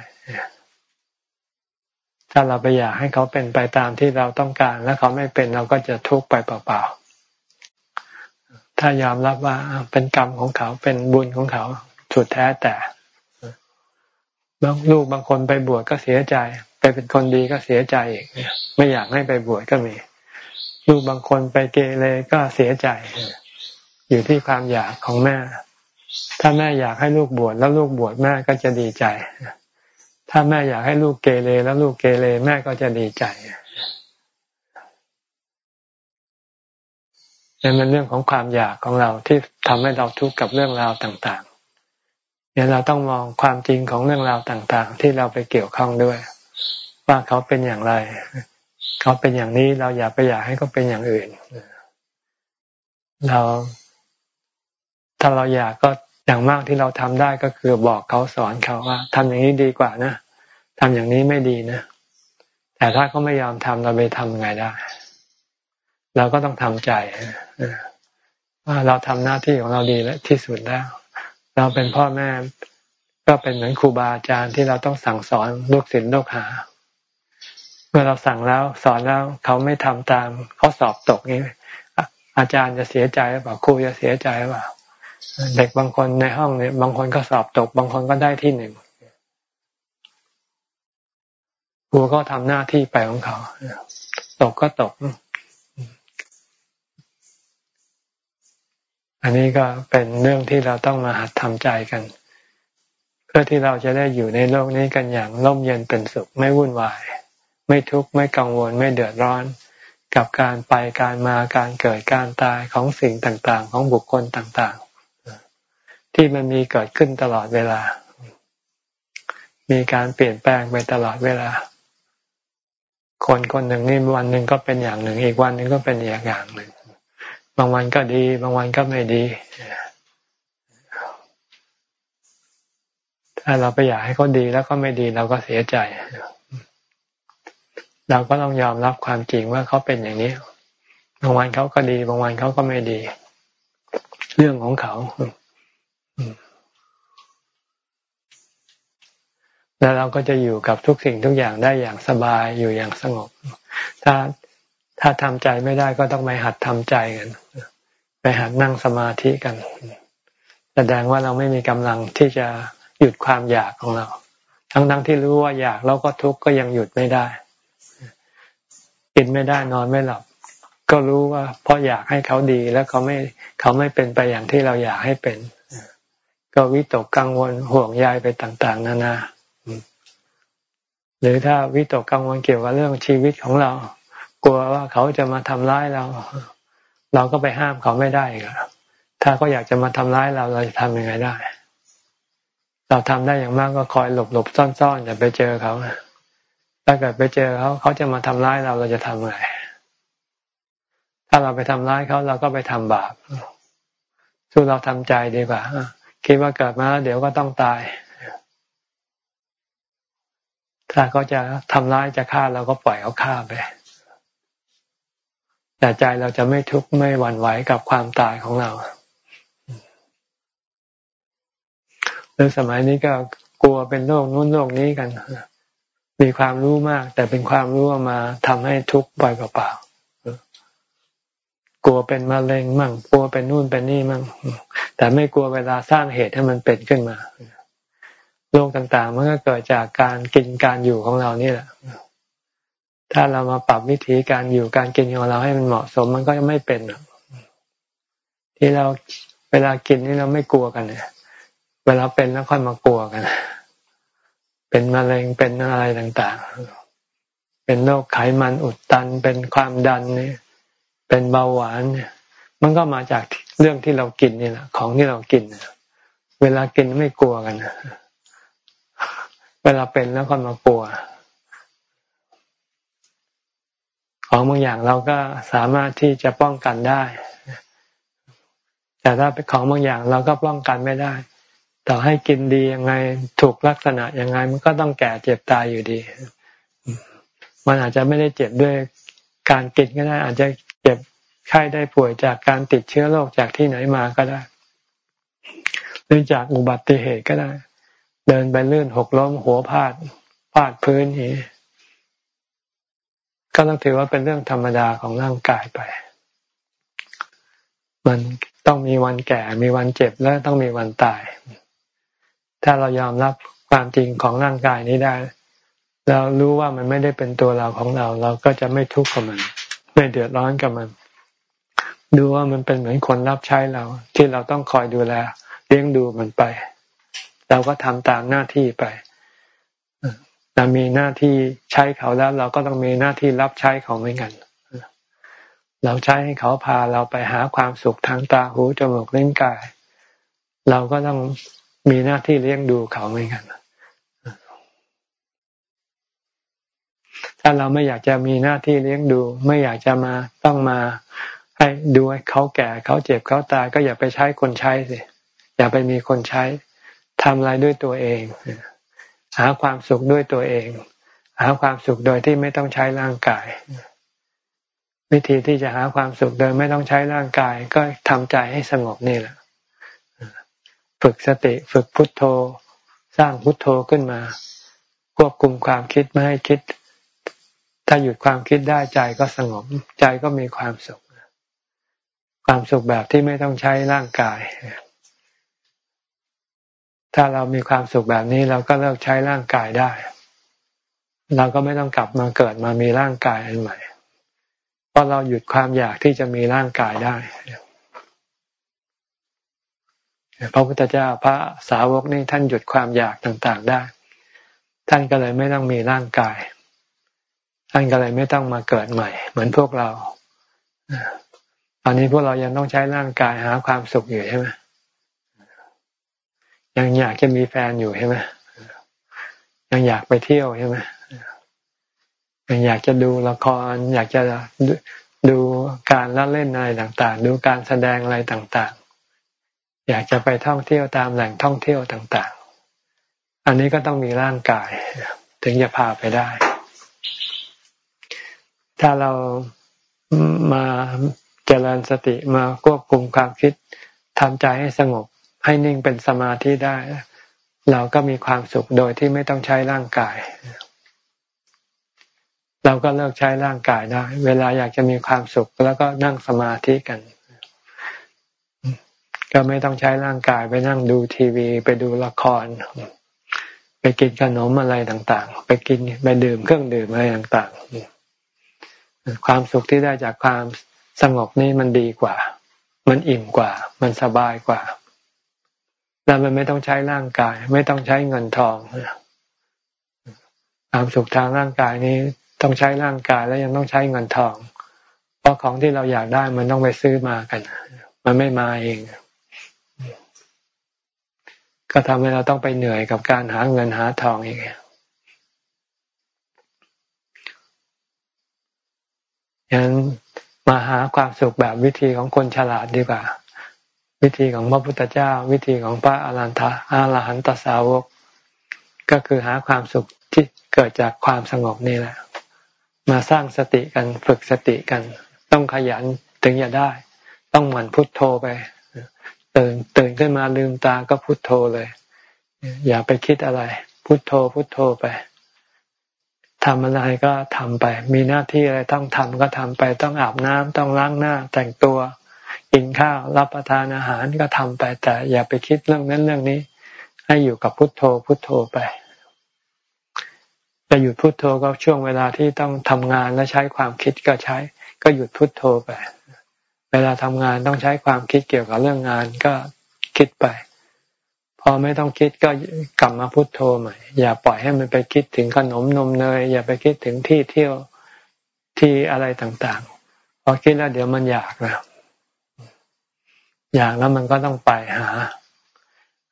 S1: ถ้าเราไปอยากให้เขาเป็นไปตามที่เราต้องการ แล้วเขาไม่เป็นเราก็จะทุกข์ไปเปล่าๆ ถ้ายอมรับว่าเป็นกรรมของเขาเป็นบุญของเขาสุดแท้แต่บางลูกบางคนไปบวชก็เสียใจ ไปเป็นคนดีก็เสียใจอีกไม่อยากให้ไปบวชก็มี ลูกบางคนไปเกเรก็เสียใจ อยู่ที่ความอยากของแม่ ถ้าแม่อยากให้ลูกบวชแล้วลูกบวชแม่ก็จะดีใจ ถ้าแม่อยากให้ลูกเกเรแล้วลูกเกเรแม่ก็จะดีใจนี่เป็นเรื่องของความอยากของเราที่ทำให้เราทุกข์กับเรื่องราวต่างๆเนี่ยเราต้องมองความจริงของเรื่องราวต่าง ๆ ที่เราไปเกี่ยวข้องด้วย ว่าเขาเป็นอย่างไร เขาเป็นอย่างนี้เราอย่าไปอยากให้เขาเป็นอย่างอื่น เรา ถ้าเราอยากก็อย่างมากที่เราทำได้ก็คือบอกเขาสอนเขาว่าทำอย่างนี้ดีกว่านะทำอย่างนี้ไม่ดีนะ แต่ถ้าเขาไม่ยอมทำเราไปทำไงได้ เราก็ต้องทำใจว่าเราทำหน้าที่ของเราดีและที่สุดแล้ว เราเป็นพ่อแม่ก็เป็นเหมือนครูบาอาจารย์ที่เราต้องสั่งสอนลูกศิษย์ลูกหา เมื่อเราสั่งแล้วสอนแล้วเขาไม่ทำตามเขาสอบตกนี้ อาจารย์จะเสียใจหรือเปล่าครูจะเสียใจหรือเปล่า เด็กบางคนในห้องเนี่ย บางคนก็สอบตก บางคนก็ได้ที่หนึ่งครูก็ทำหน้าที่ไปของเขาตกก็ตก อันนี้ก็เป็นเรื่องที่เราต้องมาหัดทำใจกัน เพื่อที่เราจะได้อยู่ในโลกนี้กันอย่างร่มเย็นเป็นสุขไม่วุ่นวาย ไม่ทุกข์ไม่กังวลไม่เดือดร้อน กับการไปการมาการเกิดการตายของสิ่งต่างๆ ของบุคคลต่างๆ ที่มันมีเกิดขึ้นตลอดเวลา มีการเปลี่ยนแปลงไปตลอดเวลา คนคนหนึ่งนี่วันหนึ่งก็เป็นอย่างหนึ่ง อีกวันหนึ่งก็เป็นอีกอย่างหนึ่ง บางวันก็ดี บางวันก็ไม่ดี ถ้าเราไปอยากให้เขาดีแล้วก็ไม่ดีเราก็เสียใจ เราก็ต้องยอมรับความจริงว่าเขาเป็นอย่างนี้ บางวันเขาก็ดี บางวันเขาก็ไม่ดี เรื่องของเขา แล้วเราก็จะอยู่กับทุกสิ่งทุกอย่างได้อย่างสบายอยู่อย่างสงบ ถ้าถ้าทำใจไม่ได้ก็ต้องไปหัดทำใจกันไปหัดนั่งสมาธิกันแสดงว่าเราไม่มีกำลังที่จะหยุดความอยากของเรา ทั้งทั้งที่รู้ว่าอยากแล้วก็ทุกข์ก็ยังหยุดไม่ได้ กินไม่ได้นอนไม่หลับ ก็รู้ว่าเพราะอยากให้เขาดีแล้วเขาไม่เขาไม่เป็นไปอย่างที่เราอยากให้เป็น ก็วิตกกังวลห่วงใยไปต่าง ๆ นานา หรือถ้าวิตกกังวลเกี่ยวกับเรื่องชีวิตของเรา กลัวว่าเขาจะมาทำร้ายเรา เราก็ไปห้ามเขาไม่ได้กถ้าเขาอยากจะมาทำร้ายเราเราจะทำยังไงได้ เราทำได้อย่างมากก็คอยหลบหลบซ่อนๆอย่าไปเจอเขาถ้าเกิดไปเจอเขาเขาจะมาทำร้ายเราเราจะทำไงถ้าเราไปทำร้ายเขาเราก็ไปทำบาปสู้เราทำใจดีกว่าคิดว่าเกิดมาแล้วเดี๋ยวก็ต้องตาย ถ้าเขาจะทำร้ายจะฆ่าเราก็ปล่อยเขาฆ่าไป แต่ใจเราจะไม่ทุกข์ไม่หวั่นไหวกับความตายของเราหรือสมัยนี้ก็กลัวเป็นโรคนู้นโรคนี้กัน มีความรู้มาก แต่เป็นความรู้มาทำให้ทุกข์บ่อยเปล่าๆกลัวเป็นมะเร็งมั่งกลัวเป็นนู่นเป็นนี่มั่งแต่ไม่กลัวเวลาสร้างเหตุให้มันเป็นขึ้นมา โรคต่างๆมันก็เกิดจากการกินการอยู่ของเรานี่แหละถ้าเรามาปรับวิธีการอยู่การกินของเราให้มันเหมาะสมมันก็จะไม่เป็นที่เราเวลากินนี่เราไม่กลัวกันเนี่ยเวลาเป็นแล้วค่อยมากลัวกัน เป็นมะเร็งเป็นอะไรต่างๆ เป็นโรคไขมันอุดตัน เป็นความดันนี่เป็นเบาหวานเนี่ย มันก็มาจากเรื่องที่เรากินนี่แหละของที่เรากินเวลากินไม่กลัวกัน เวลาเป็นแล้วก็มากลัว ของบางอย่างเราก็สามารถที่จะป้องกันได้ แต่ถ้าเป็นของบางอย่างเราก็ป้องกันไม่ได้ ต่อให้กินดียังไงถูกลักษณะยังไง มันก็ต้องแก่เจ็บตายอยู่ดี มันอาจจะไม่ได้เจ็บด้วยการกินก็ได้ อาจจะเจ็บไข้ได้ป่วยจากการติดเชื้อโรคจากที่ไหนมาก็ได้ หรือจากอุบัติเหตุก็ได้ เดินไปลื่นหกล้มหัวพาดพาดพื้นนี่ก็ต้องถือว่าเป็นเรื่องธรรมดาของร่างกายไป มันต้องมีวันแก่ มีวันเจ็บและต้องมีวันตาย ถ้าเรายอมรับความจริงของร่างกายนี้ได้ เรารู้ว่ามันไม่ได้เป็นตัวเราของเรา เราก็จะไม่ทุกข์กับมัน ไม่เดือดร้อนกับมัน ดูว่ามันเป็นเหมือนคนรับใช้เรา ที่เราต้องคอยดูแล เลี้ยงดูมันไป เราก็ทำตามหน้าที่ไปเรามีหน้าที่ใช้เขาแล้ว เราก็ต้องมีหน้าที่รับใช้เขาเหมือนกัน เราใช้ให้เขาพาเราไปหาความสุขทางตาหูจมูกลิ้นกาย เราก็ต้องมีหน้าที่เลี้ยงดูเขาเหมือนกัน ถ้าเราไม่อยากจะมีหน้าที่เลี้ยงดู ไม่อยากจะมาต้องมาให้ดูให้เขาแก่เขาเจ็บเขาตายก็อย่าไปใช้คนใช้สิอย่าไปมีคนใช้ ทำอะไรด้วยตัวเอง หาความสุขด้วยตัวเอง หาความสุขโดยที่ไม่ต้องใช้ร่างกาย วิธีที่จะหาความสุขโดยไม่ต้องใช้ร่างกาย ก็ทำใจให้สงบนี่แหละฝึกสติฝึกพุทโธ สร้างพุทโธขึ้นมา ควบคุมความคิดไม่ให้คิด ถ้าหยุดความคิดได้ใจก็สงบใจก็มีความสุข ความสุขแบบที่ไม่ต้องใช้ร่างกาย ถ้าเรามีความสุขแบบนี้เราก็เลิกใช้ร่างกายได้ เราก็ไม่ต้องกลับมาเกิดมามีร่างกายอันใหม่เพราะเราหยุดความอยากที่จะมีร่างกายได้พระพุทธเจ้าพระสาวกนี่ท่านหยุดความอยากต่างๆได้ ท่านก็เลยไม่ต้องมีร่างกาย ท่านก็เลยไม่ต้องมาเกิดใหม่ เหมือนพวกเราตอนนี้พวกเรายังต้องใช้ร่างกายหาความสุขอยู่ใช่ไหม ยังอยากจะมีแฟนอยู่ใช่ไหมยังอยากไปเที่ยวใช่ไหมยังอยากจะดูละคร อยากจะดูการละเล่นอะไรต่างๆ ดูการแสดงอะไรต่างๆ อยากจะไปท่องเที่ยวตามแหล่งท่องเที่ยวต่างๆ อันนี้ก็ต้องมีร่างกาย ถึงจะพาไปได้ ถ้าเรามาเจริญสติมาควบคุมความคิดทำใจให้สงบ ให้นิ่งเป็นสมาธิได้ เราก็มีความสุขโดยที่ไม่ต้องใช้ร่างกาย เราก็เลิกใช้ร่างกายได้ เวลาอยากจะมีความสุขแล้วก็นั่งสมาธิกัน ก็ไม่ต้องใช้ร่างกายไปนั่งดูทีวี ไปดูละคร ไปกินขนมอะไรต่าง ๆ ไปกินไปดื่มเครื่องดื่มอะไรต่างๆ ความสุขที่ได้จากความสงบนี่มันดีกว่า มันอิ่มกว่า มันสบายกว่า แล้วมันไม่ต้องใช้ร่างกาย ไม่ต้องใช้เงินทองความสุขทางร่างกายนี้ต้องใช้ร่างกายแล้วยังต้องใช้เงินทอง เพราะของที่เราอยากได้มันต้องไปซื้อมากัน มันไม่มาเอง ก็ทำให้เราต้องไปเหนื่อยกับการหาเงินหาทองอีกยันมาหาความสุขแบบวิธีของคนฉลาดดีกว่า วิธีของพระพุทธเจ้า วิธีของพระอรันทะอรหันตสาวก ก็คือหาความสุขที่เกิดจากความสงบนี่แหละ มาสร้างสติกันฝึกสติกัน ต้องขยันถึงจะได้ ต้องหมั่นพุทโธไปตื่นตื่นขึ้นมาลืมตาก็พุทโธเลย อย่าไปคิดอะไร พุทโธพุทโธไปทำอะไรก็ทำไป มีหน้าที่อะไรต้องทำก็ทำไป ต้องอาบน้ำต้องล้างหน้า แต่งตัว กินข้าวรับประทานอาหารก็ทำไป แต่อย่าไปคิดเรื่องนั้นเรื่องนี้ ให้อยู่กับพุทโธพุทโธไปจะหยุดพุทโธก็ช่วงเวลาที่ต้องทำงานและใช้ความคิดก็ใช้ ก็หยุดพุทโธไป เวลาทำงานต้องใช้ความคิดเกี่ยวกับเรื่องงานก็คิดไป พอไม่ต้องคิดก็กลับมาพุทโธใหม่ อย่าปล่อยให้มันไปคิดถึงขนมนมเนย อย่าไปคิดถึงที่เที่ยวที่อะไรต่างๆ พอคิดแล้วเดี๋ยวมันอยากแล้ว อยากแล้วมันก็ต้องไปหา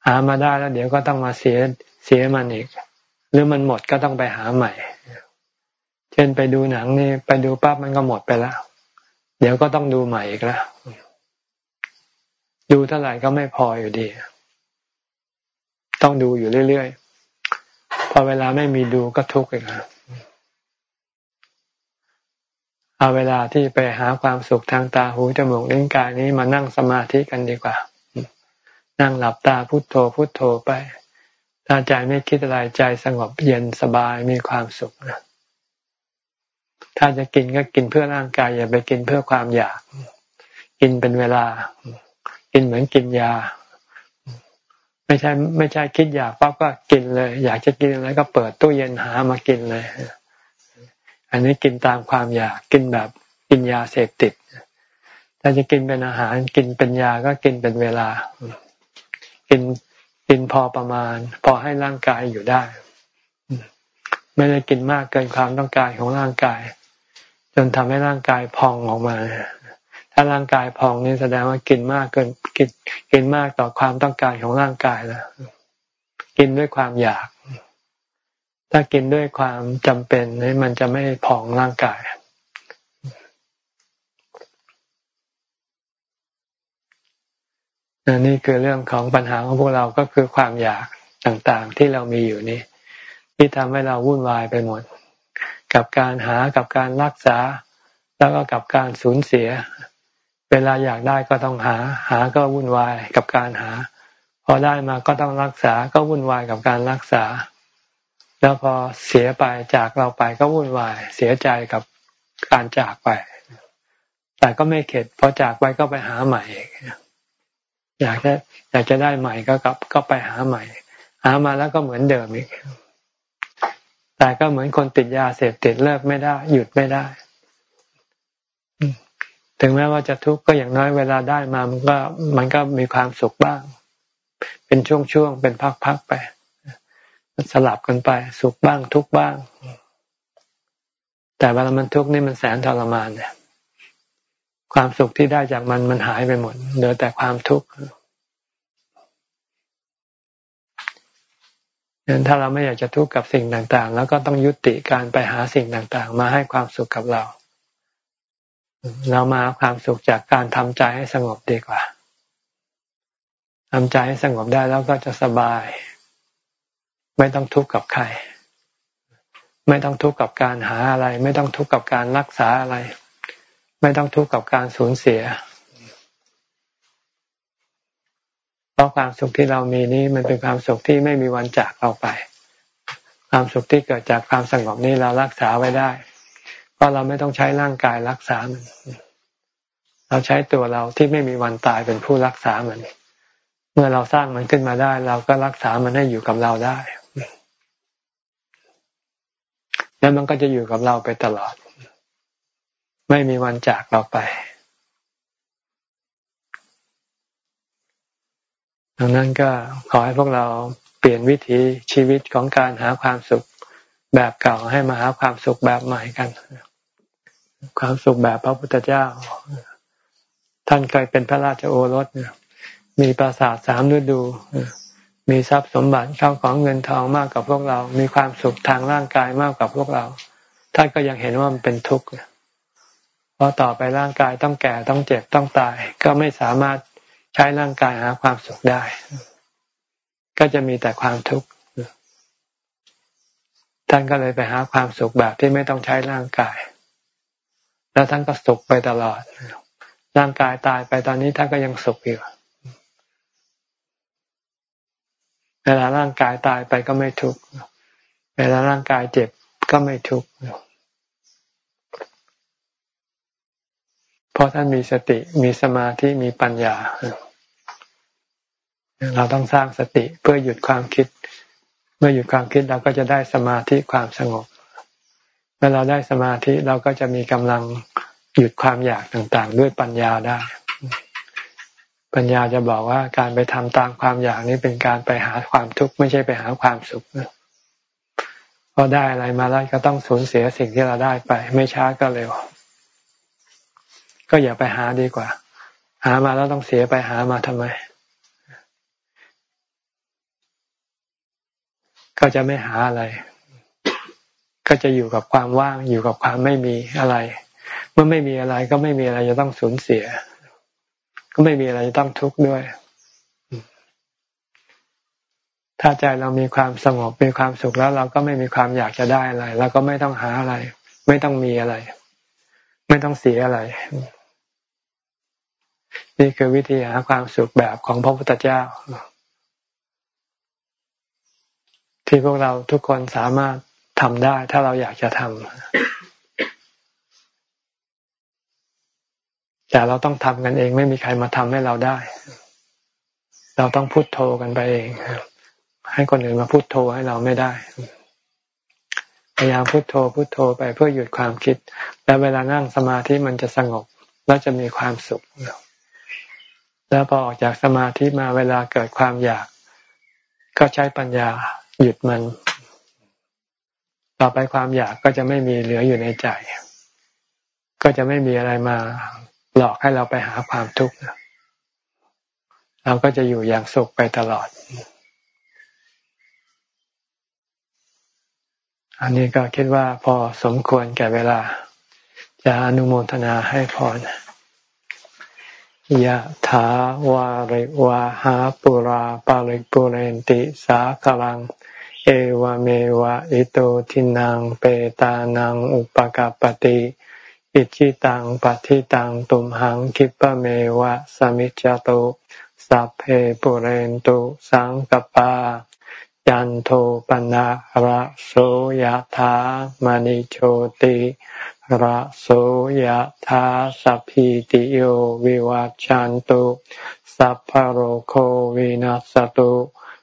S1: หามาได้แล้วเดี๋ยวก็ต้องมาเสียเสียมันอีก หรือมันหมดก็ต้องไปหาใหม่ เช่นไปดูหนังนี่ไปดูปั๊บมันก็หมดไปแล้ว เดี๋ยวก็ต้องดูใหม่อีกแล้วดูเท่าไหร่ก็ไม่พออยู่ดี ต้องดูอยู่เรื่อยๆ พอเวลาไม่มีดูก็ทุกข์อีกแล้ว เอาเวลาที่ไปหาความสุขทางตาหูจมูกลิ้นกายนี้มานั่งสมาธิกันดีกว่า นั่งหลับตาพุโทโธพุโทโธไป ถ้าใจไม่คิดอะไรใจสงบเย็นสบายมีความสุขนะถ้าจะกินก็กินเพื่อร่างกายอย่าไปกินเพื่อความอยาก กินเป็นเวลา กินเหมือนกินยา ไม่ใช่ ไม่ใช่คิดอยากปั๊บก็กินเลย อยากจะกินอะไรก็เปิดตู้เย็นหามากินเลย อันนี้กินตามความอยากกินแบบกินยาเสพติดถ้าจะกินเป็นอาหารกินเป็นยาก็กินเป็นเวลา กินกินพอประมาณ พอให้ร่างกายอยู่ได้ ไม่ได้กินมากเกินความต้องการของร่างกาย จนทำให้ร่างกายพองออกมา ถ้าร่างกายพองนี่แสดงว่ากินมากเกินกินกินมากต่อความต้องการของร่างกายแล้วกินด้วยความอยาก ถ้ากินด้วยความจำเป็นนี่มันจะไม่พองร่างกาย นี่คือเรื่องของปัญหาของพวกเราก็คือความอยากต่างๆ ที่เรามีอยู่นี้ที่ทำให้เราวุ่นวายไปหมด กับการหากับการรักษา แล้วก็กับการสูญเสีย เวลาอยากได้ก็ต้องหา หาก็วุ่นวายกับการหา พอได้มาก็ต้องรักษาก็วุ่นวายกับการรักษา แล้วพอเสียไปจากเราไปก็วุ่นวาย เสียใจกับการจากไป แต่ก็ไม่เข็ดพอจากไปก็ไปหาใหม่อีกอยากจะอยากจะได้ใหม่ก็กลับก็ไปหาใหม่ หามาแล้วก็เหมือนเดิมอีก แต่ก็เหมือนคนติดยาเสพติดเลิกไม่ได้ หยุดไม่ได้ ถึงแม้ว่าจะทุกข์ก็อย่างน้อยเวลาได้มามันก็ มันก็มีความสุขบ้าง เป็นช่วงๆเป็นพักๆไป สลับกันไป สุขบ้างทุกบ้าง แต่เวลามันทุกข์นี่มันแสนทรมานเนี่ยความสุขที่ได้จากมันมันหายไปหมดเหลือแต่ความทุกข์นั้นถ้าเราไม่อยากจะทุกข์กับสิ่งต่างๆ แล้วก็ต้องยุติการไปหาสิ่งต่างๆ มาให้ความสุขกับเรา เรามาความสุขจากการทำใจให้สงบดีกว่าทำใจให้สงบได้แล้วก็จะสบาย ไม่ต้องทุกข์กับใคร ไม่ต้องทุกข์กับการหาอะไร ไม่ต้องทุกข์กับการรักษาอะไร ไม่ต้องทุกข์กับการสูญเสีย เพราะความสุขที่เรามีนี้มันเป็นความสุขที่ไม่มีวันจากเราไป ความสุขที่เกิดจากความสงบนี้เรารักษาไว้ได้ เพราะเราไม่ต้องใช้ร่างกายรักษามันเราใช้ตัวเราที่ไม่มีวันตายเป็นผู้รักษามัน เมื่อเราสร้างมันขึ้นมาได้ เราก็รักษามันให้อยู่กับเราได้ แล้วมันก็จะอยู่กับเราไปตลอด ไม่มีวันจากเราไป ดังนั้นก็ขอให้พวกเราเปลี่ยนวิถีชีวิตของการหาความสุขแบบเก่าให้มาหาความสุขแบบใหม่กัน ความสุขแบบพระพุทธเจ้า ท่านเคยเป็นพระราชโอรสมีปราสาทสามฤดู มีทรัพย์สมบัติเข้าของเงินทองมากกว่าพวกเรา มีความสุขทางร่างกายมากกว่าพวกเรา ท่านก็ยังเห็นว่ามันเป็นทุกข์เพราะต่อไปร่างกายต้องแก่ต้องเจ็บต้องตาย ก็ไม่สามารถใช้ร่างกายหาความสุขได้ ก็จะมีแต่ความทุกข์ท่านก็เลยไปหาความสุขแบบที่ไม่ต้องใช้ร่างกาย แล้วท่านก็สุขไปตลอด ร่างกายตายไปตอนนี้ท่านก็ยังสุขอยู่ เวลาร่างกายตายไปก็ไม่ทุกข์เวลาร่างกายเจ็บก็ไม่ทุกข์เพราะท่านมีสติมีสมาธิมีปัญญา เราต้องสร้างสติเพื่อหยุดความคิด เมื่อหยุดความคิดเราก็จะได้สมาธิความสงบ เมื่อเราได้สมาธิเราก็จะมีกำลังหยุดความอยากต่างๆ ด้วยปัญญาได้ ปัญญาจะบอกว่าการไปทำตามความอยากนี้เป็นการไปหาความทุกข์ไม่ใช่ไปหาความสุขพอได้อะไรมาแล้วก็ต้องสูญเสียสิ่งที่เราได้ไป ไม่ช้าก็เร็ว ก็อย่าไปหาดีกว่า หามาแล้วต้องเสียไปหามาทำไม ก็จะไม่หาอะไร ก็จะอยู่กับความว่างอยู่กับความไม่มีอะไร เมื่อไม่มีอะไรก็ไม่มีอะไรจะต้องสูญเสีย ก็ไม่มีอะไรจะต้องทุกข์ด้วย ถ้าใจเรามีความสงบมีความสุขแล้ว เราก็ไม่มีความอยากจะได้อะไรเราก็ไม่ต้องหาอะไร ไม่ต้องมีอะไร ไม่ต้องเสียอะไร นี่คือวิธีหาความสุขแบบของพระพุทธเจ้า ที่พวกเราทุกคนสามารถทำได้ ถ้าเราอยากจะทำ แต่เราต้องทำกันเองไม่มีใครมาทำให้เราได้ เราต้องพุโทโธกันไปเอง ให้คนอื่นมาพุโทโธให้เราไม่ได้พยายามพุโทโธพุโทโธไปเพื่อหยุดความคิด แล้วเวลานั่งสมาธิมันจะสงบแล้วจะมีความสุข แล้วพอออกจากสมาธิมาเวลาเกิดความอยาก ก็ใช้ปัญญาหยุดมัน ต่อไปความอยากก็จะไม่มีเหลืออยู่ในใจ ก็จะไม่มีอะไรมา หลอกให้เราไปหาความทุกข์เราก็จะอยู่อย่างสุขไปตลอด อันนี้ก็คิดว่าพอสมควรแก่เวลา จะอนุโมทนาให้พรยะถาวาริวาหาปุราปาริปุเรนติสากลัง เอวเมวะอิโตทินังเปตานังอุปกาปติ อิชิตังปัฏิตังตุมหังคิปะเมวะสมิจจตุสัพเพปุเรนตุสังกปายันโทปนะระโสยธามณิโชติระโสยธาสัพพิติโยวิวัจจันตุสัพพโรโควินัสตุ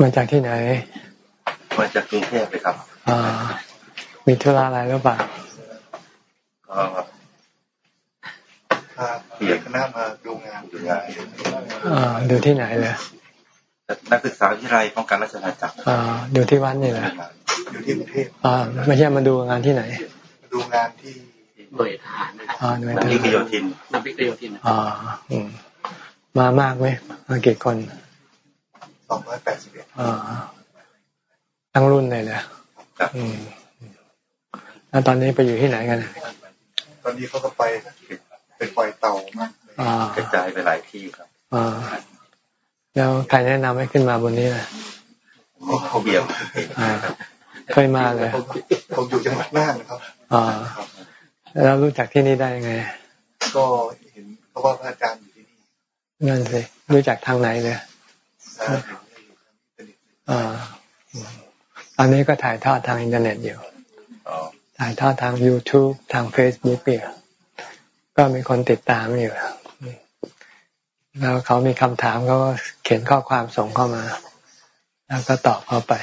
S1: มาจากที่ไหน
S2: มาจากกรุงเทพเลยครับ
S1: อ่ามีธุระอะไรหรือเปล่า
S2: ก็พาเปียกคณะมาดูงานดูงาน
S1: อ่าดูที่ไหนเลย
S2: นักศึกษาวิทยาลัยป้องกันราชนาจักร
S1: อ่าดูที่วัดนี่แหละ
S2: อยู่ที่กรุงเทพ
S1: อ่าไม่ใช่มาดูงานที่ไหน
S2: ดูงานที่
S3: หน่วยทหารนะครับอ่าหน่วยทหาร
S2: น้ำพริกโยธิน
S3: น้ำพริกโยธิน
S1: อ่าอืมมามากไหมมากี่คน
S2: สองร้อยแปดสิบเอ็ด
S1: อ่าทั้งรุ่นเลยแหละอืมแล้วตอนนี้ไปอยู่ที่ไหนกัน
S2: ตอนนี้เขาก็ไปไปปล่อยเต่ากระจายไปหลายที่ครับ
S1: อ่าแล้วใครแนะนำให้ขึ้นมาบนนี้นะ
S2: เขาเบียร์
S1: เคยมาเลย
S2: ผมอยู่จังหวัดน่านครับ
S1: อ่าแล้วรู้จักที่นี่ได้ยังไง
S2: ก็เห็นเขาว่าพระอาจารย์อยู่ที่นี่
S1: นั่นสิรู้จักทางไหนเลย อันนี้ก็ถ่ายทอดทางอินเทอร์เน็ตอยู่ถ่ายทอดทาง YouTube ทาง Facebook อยู่ก็มีคนติดตามอยู่ แล้วเขามีคำถามเขาก็เขียนข้อความส่งเข้ามา แล้วก็ตอบเข้าไป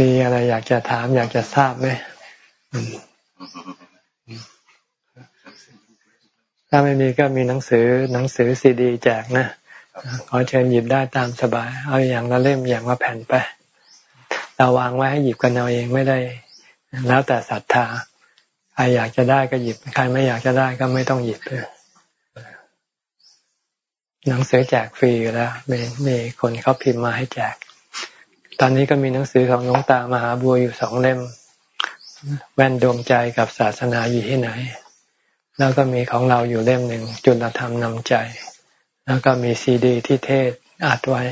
S1: มีอะไรอยากจะถามอยากจะทราบไหม ถ้าไม่มีก็มีหนังสือหนังสือซีดีแจกนะขอเชิญหยิบได้ตามสบาย เอาอย่างละเล่มอย่างละแผ่นไปเราวางไว้ให้หยิบกันเอาเองไม่ได้ แล้วแต่ศรัทธาใครอยากจะได้ก็หยิบใครไม่อยากจะได้ก็ไม่ต้องหยิบหนังสือแจกฟรีแล้วมีมีคนเขาพิมพ์มาให้แจก ตอนนี้ก็มีหนังสือของหลวงตามหาบัวอยู่สองเล่ม แว่นดวงใจกับศาสนาอยู่ที่ไหน แล้วก็มีของเราอยู่เล่มหนึ่งจุลธรรมนำใจ แล้วก็มีซีดี ที่เทศอัดไว้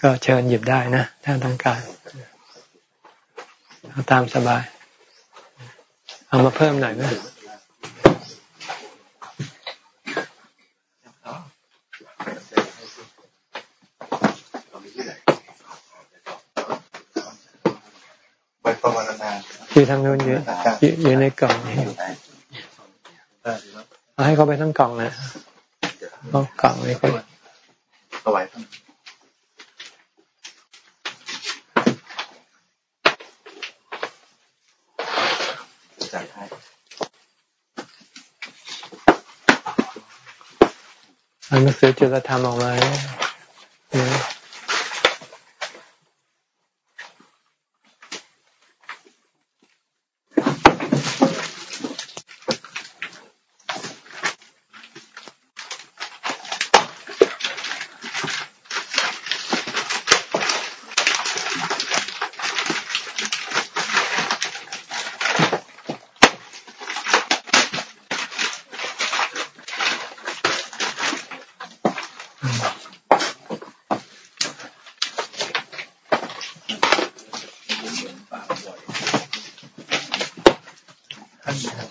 S1: ก็เชิญหยิบได้นะถ้าต้องการเอาตามสบาย เอามาเพิ่มหน่อยนะ
S2: ไปประมาณนาน
S1: อยู่ทางนู้นอยู่อยู่ในกล่องนี่เอาให้เขาไปทั้งกล่องนะเอากล่องนี้ก็
S2: เอาไว้
S1: อ่านหนังสือจุลธรรมออกมา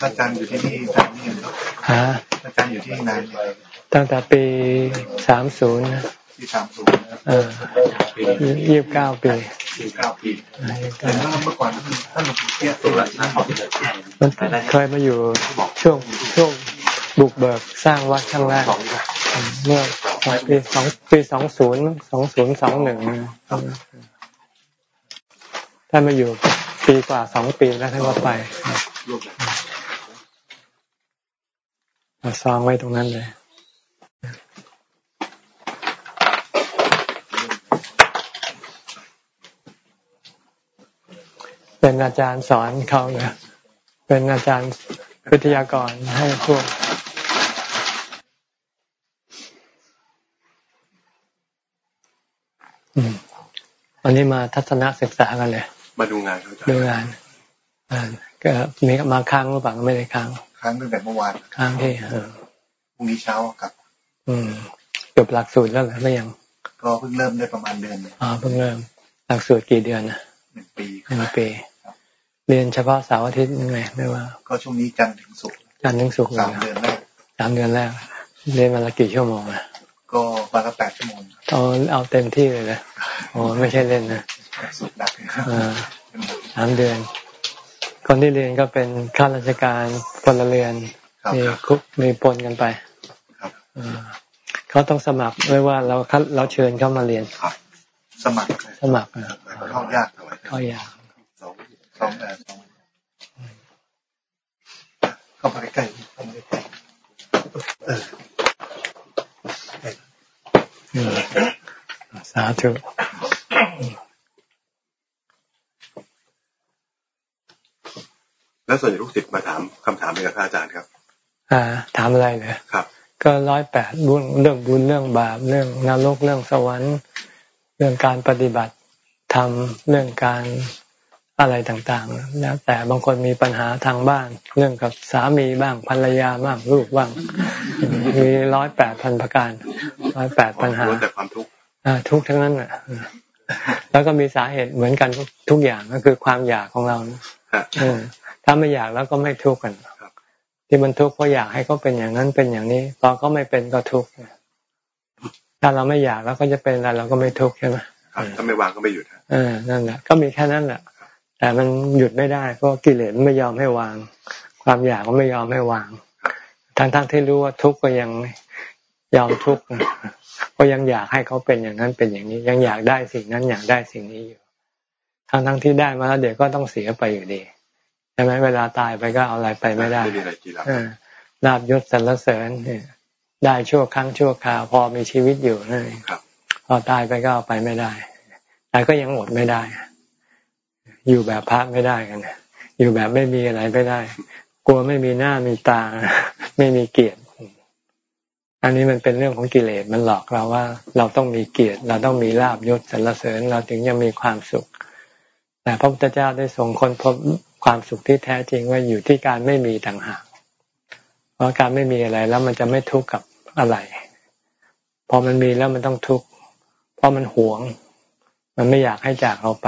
S2: อาจารย์อยู่ที่นี่ยอยู่ที่นาน
S1: ตั้งแต่ปี สามศูนย์
S2: ปีสามศูนย์เออ
S1: ยี่สิบเก้าปี
S2: ยี่สิบเก้าปีแต่เมื่อก่อนท่านหลวงปู่เทียบตัว
S1: นั้นเคยมาอยู่ช่วงช่วงบุกเบิกสร้างวัดข้างล่างเมื่อปีสองปีสองศูนย์สองศูนย์สองหนึ่งท่านมาอยู่ปีกว่าสองปีแล้วท่านก็ไปซองไว้ตรงนั้นเลย เป็นอาจารย์สอนเขาเนี่ยเป็นอาจารย์วิทยากรให้พวกวันนี้มาทัศนศึกษากันเลย
S2: มาดูงานเขา
S1: ดูงานอ่าก็มีมาค้างหรือเปล่าไม่ได้ค้าง
S2: ค้างตั้งแต่เมื่อวาน
S1: ค้างที่
S2: พรุ่งนี้เช้ากับ
S1: อืมจบหลักสูตรแล้วหรือไม่ยัง
S2: ก็เพิ่งเริ่มได้ประมาณเดือน
S1: อ๋อเพิ่งเริ่ม หลักสูตรกี่เดือนนะ
S2: หนึ่งปี
S1: หนึ่งปี เรียนเฉพาะเสาร์อาทิตย์ยังไงไม่ว่า
S2: ก็ช่วงนี้จันทร์ถึงศุกร์
S1: จันทร์ถึงศุกร์
S2: สามเดือนแรก
S1: สามเดือนแรกเรียนวันละกี่ชั่วโมงอะ
S2: ก็วันละแปดชั่วโมง
S1: เอาเอาเต็มที่เลยนะโอ้ไม่ใช่เล่นนะ
S2: สุดดัก
S1: สามเดือน คนที่เรียนก็เป็นข้าราชการพลเรือนมีคุกมีปนกันไปเขาต้องสมัครไว้ว่าเราเราเชิญเข้ามาเรียน
S2: สมัคร
S1: สมัคร
S2: เข้ายาก
S1: เข้ายาก
S2: สองสองสองเข้ามาใกล้เข้ามาใกล้เอ
S1: อสาธุ
S2: แล้วส่วนใหญ่ลูกศิษย์มาถามคำถามเป็นกับอาจารย์ครับ
S1: อ่า ถามอะไรเลย
S2: ครับ
S1: ก็ร้อยแปดบุญเรื่องบุญเรื่องบาปเรื่องนรกเรื่องสวรรค์ เรื่องการปฏิบัติทำเรื่องการ อะไรต่างๆแล้วแต่บางคนมีปัญหาทางบ้าน เรื่องกับสามีบ้างภรรยาบ้างลูกบ้าง มีร้อยแปดพันประการร้อยแปดปัญหา
S2: แต่ความทุกข์
S1: ทุกทั้งนั้นอะแล้วก็มีสาเหตุเหมือนกันทุกอย่างก็คือความอยากของเราถ้าไม่อยากแล้วก็ไม่ทุกข์กันที่มันทุกข์เพราะอยากให้เขาเป็นอย่างนั้นเป็นอย่างนี้พอเขาไม่เป็นก็ทุกข์ถ้าเราไม่อยากแล้วก็จะเป็นอะไรเราก็ไม่ทุกข์ใช่ไหม
S2: ถ้าไม่วางก็ไม่หยุด
S1: เออนั่นแหละก็มีแค่นั้นแหละ แต่มันหยุดไม่ได้เพราะกิเลสไม่ยอมให้วาง ความอยากก็ไม่ยอมให้วาง ทั้งๆทที่รู้ว่าทุกข์ก็ยังยอมทุกข์ก็ยังอยากให้เขาเป็นอย่างนั้นเป็นอย่างนี้ ยังอยากได้สิ่งนั้นอยากได้สิ่งนี้อยู่ ทั้งทั้งที่ได้มาแล้วเดี๋ยวก็ต้องเสียไปอยู่ดีใช่ไหมเวลาตายไปก็เอาอะไรไปไม่ได้ลาบยศสรรเสริญได้ชั่วครั้งชั่วคราวพอมีชีวิตอยู่นั่นพอตายไปก็เอาไปไม่ได้ แต่ก็ยังอดไม่ได้ อยู่แบบพระไม่ได้กันอยู่แบบไม่มีอะไรไม่ได้ กลัวไม่มีหน้ามีตา ไม่มีเกียรติอันนี้มันเป็นเรื่องของกิเลสมันหลอกเราว่า เราต้องมีเกียรติ เราต้องมีลาบยศสรรเสริญเราถึงจะมีความสุข แต่พระพุทธเจ้าได้ส่งคนพบความสุขที่แท้จริงว่าอยู่ที่การไม่มีต่างหากเพราะการไม่มีอะไรแล้วมันจะไม่ทุกข์กับอะไรพอมันมีแล้วมันต้องทุกข์เพราะมันหวง มันไม่อยากให้จากเราไป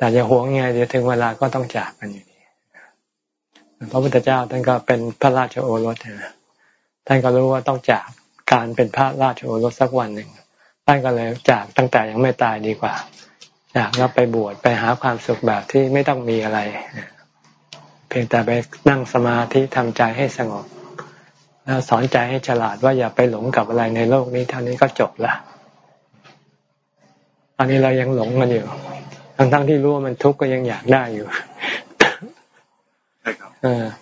S1: แต่จะหวงไงเดี๋ยวถึงเวลาก็ต้องจากกันอยู่ดีพระพุทธเจ้าท่านก็เป็นพระราชโอรสนะท่านก็รู้ว่าต้องจากการเป็นพระราชโอรสสักวันหนึ่งท่านก็เลยจากตั้งแต่ยังไม่ตายดีกว่าจากแล้วไปบวชไปหาความสุขแบบที่ไม่ต้องมีอะไร เพียงแต่ไปนั่งสมาธิทำใจให้สงบ แล้วสอนใจให้ฉลาดว่าอย่าไปหลงกับอะไรในโลกนี้เท่านี้ก็จบละตอนนี้เรายังหลงกันอยู่ ทั้งทั้งที่รู้ว่ามันทุกข์ก็ยังอยากได้อยู่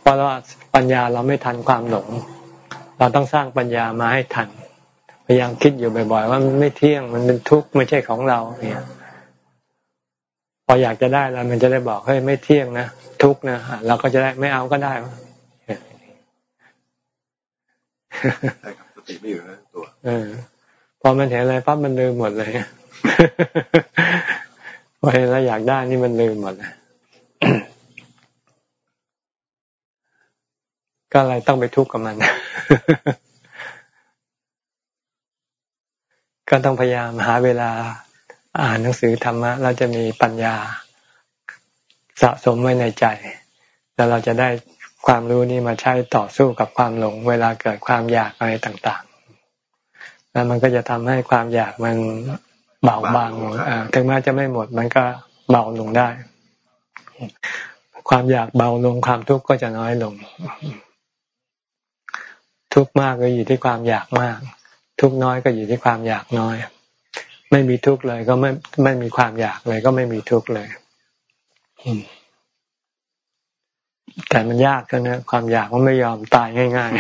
S1: เพราะว่าปัญญาเราไม่ทันความหลง เราต้องสร้างปัญญามาให้ทัน พยายามคิดอยู่บ่อย ๆ ว่ามันไม่เที่ยงมันเป็นทุกข์ไม่ใช่ของเราเนี่ยพออยากจะได้แล้วมันจะได้บอกเฮ้ยไม่เที่ยงนะทุกข์นะเราก็จะได้ไม่เอาก็ได้
S2: ใช่ครับสติไม่อยู่นะตัว
S1: เออ พอมันเห็นอะไรปั๊บมันลืมหมดเลย พอเห็นแล้วอยากได้นี่มันลืมหมดเลยก็อะไรต้องไปทุกข์กับมัน ก็ต้องพยายามหาเวลาอ่านหนังสือธรรมะเราจะมีปัญญาสะสมไว้ในใจ แล้วเราจะได้ความรู้นี่มาใช้ต่อสู้กับความหลง เวลาเกิดความอยากอะไรต่าง ๆ แล้วมันก็จะทำให้ความอยากมัน เบาบางลงถึงแม้จะไม่หมดมันก็เบาลงได้ ความอยากเบาลงความทุกข์ก็จะน้อยลง ทุกข์มากก็อยู่ที่ความอยากมาก ทุกข์น้อยก็อยู่ที่ความอยากน้อย ไม่มีทุกข์เลย ก็ไม่ไม่มีความอยากเลย ก็ไม่มีทุกข์เลยแต่มันยากก็นะความอยากมันไม่ยอมตายง่าย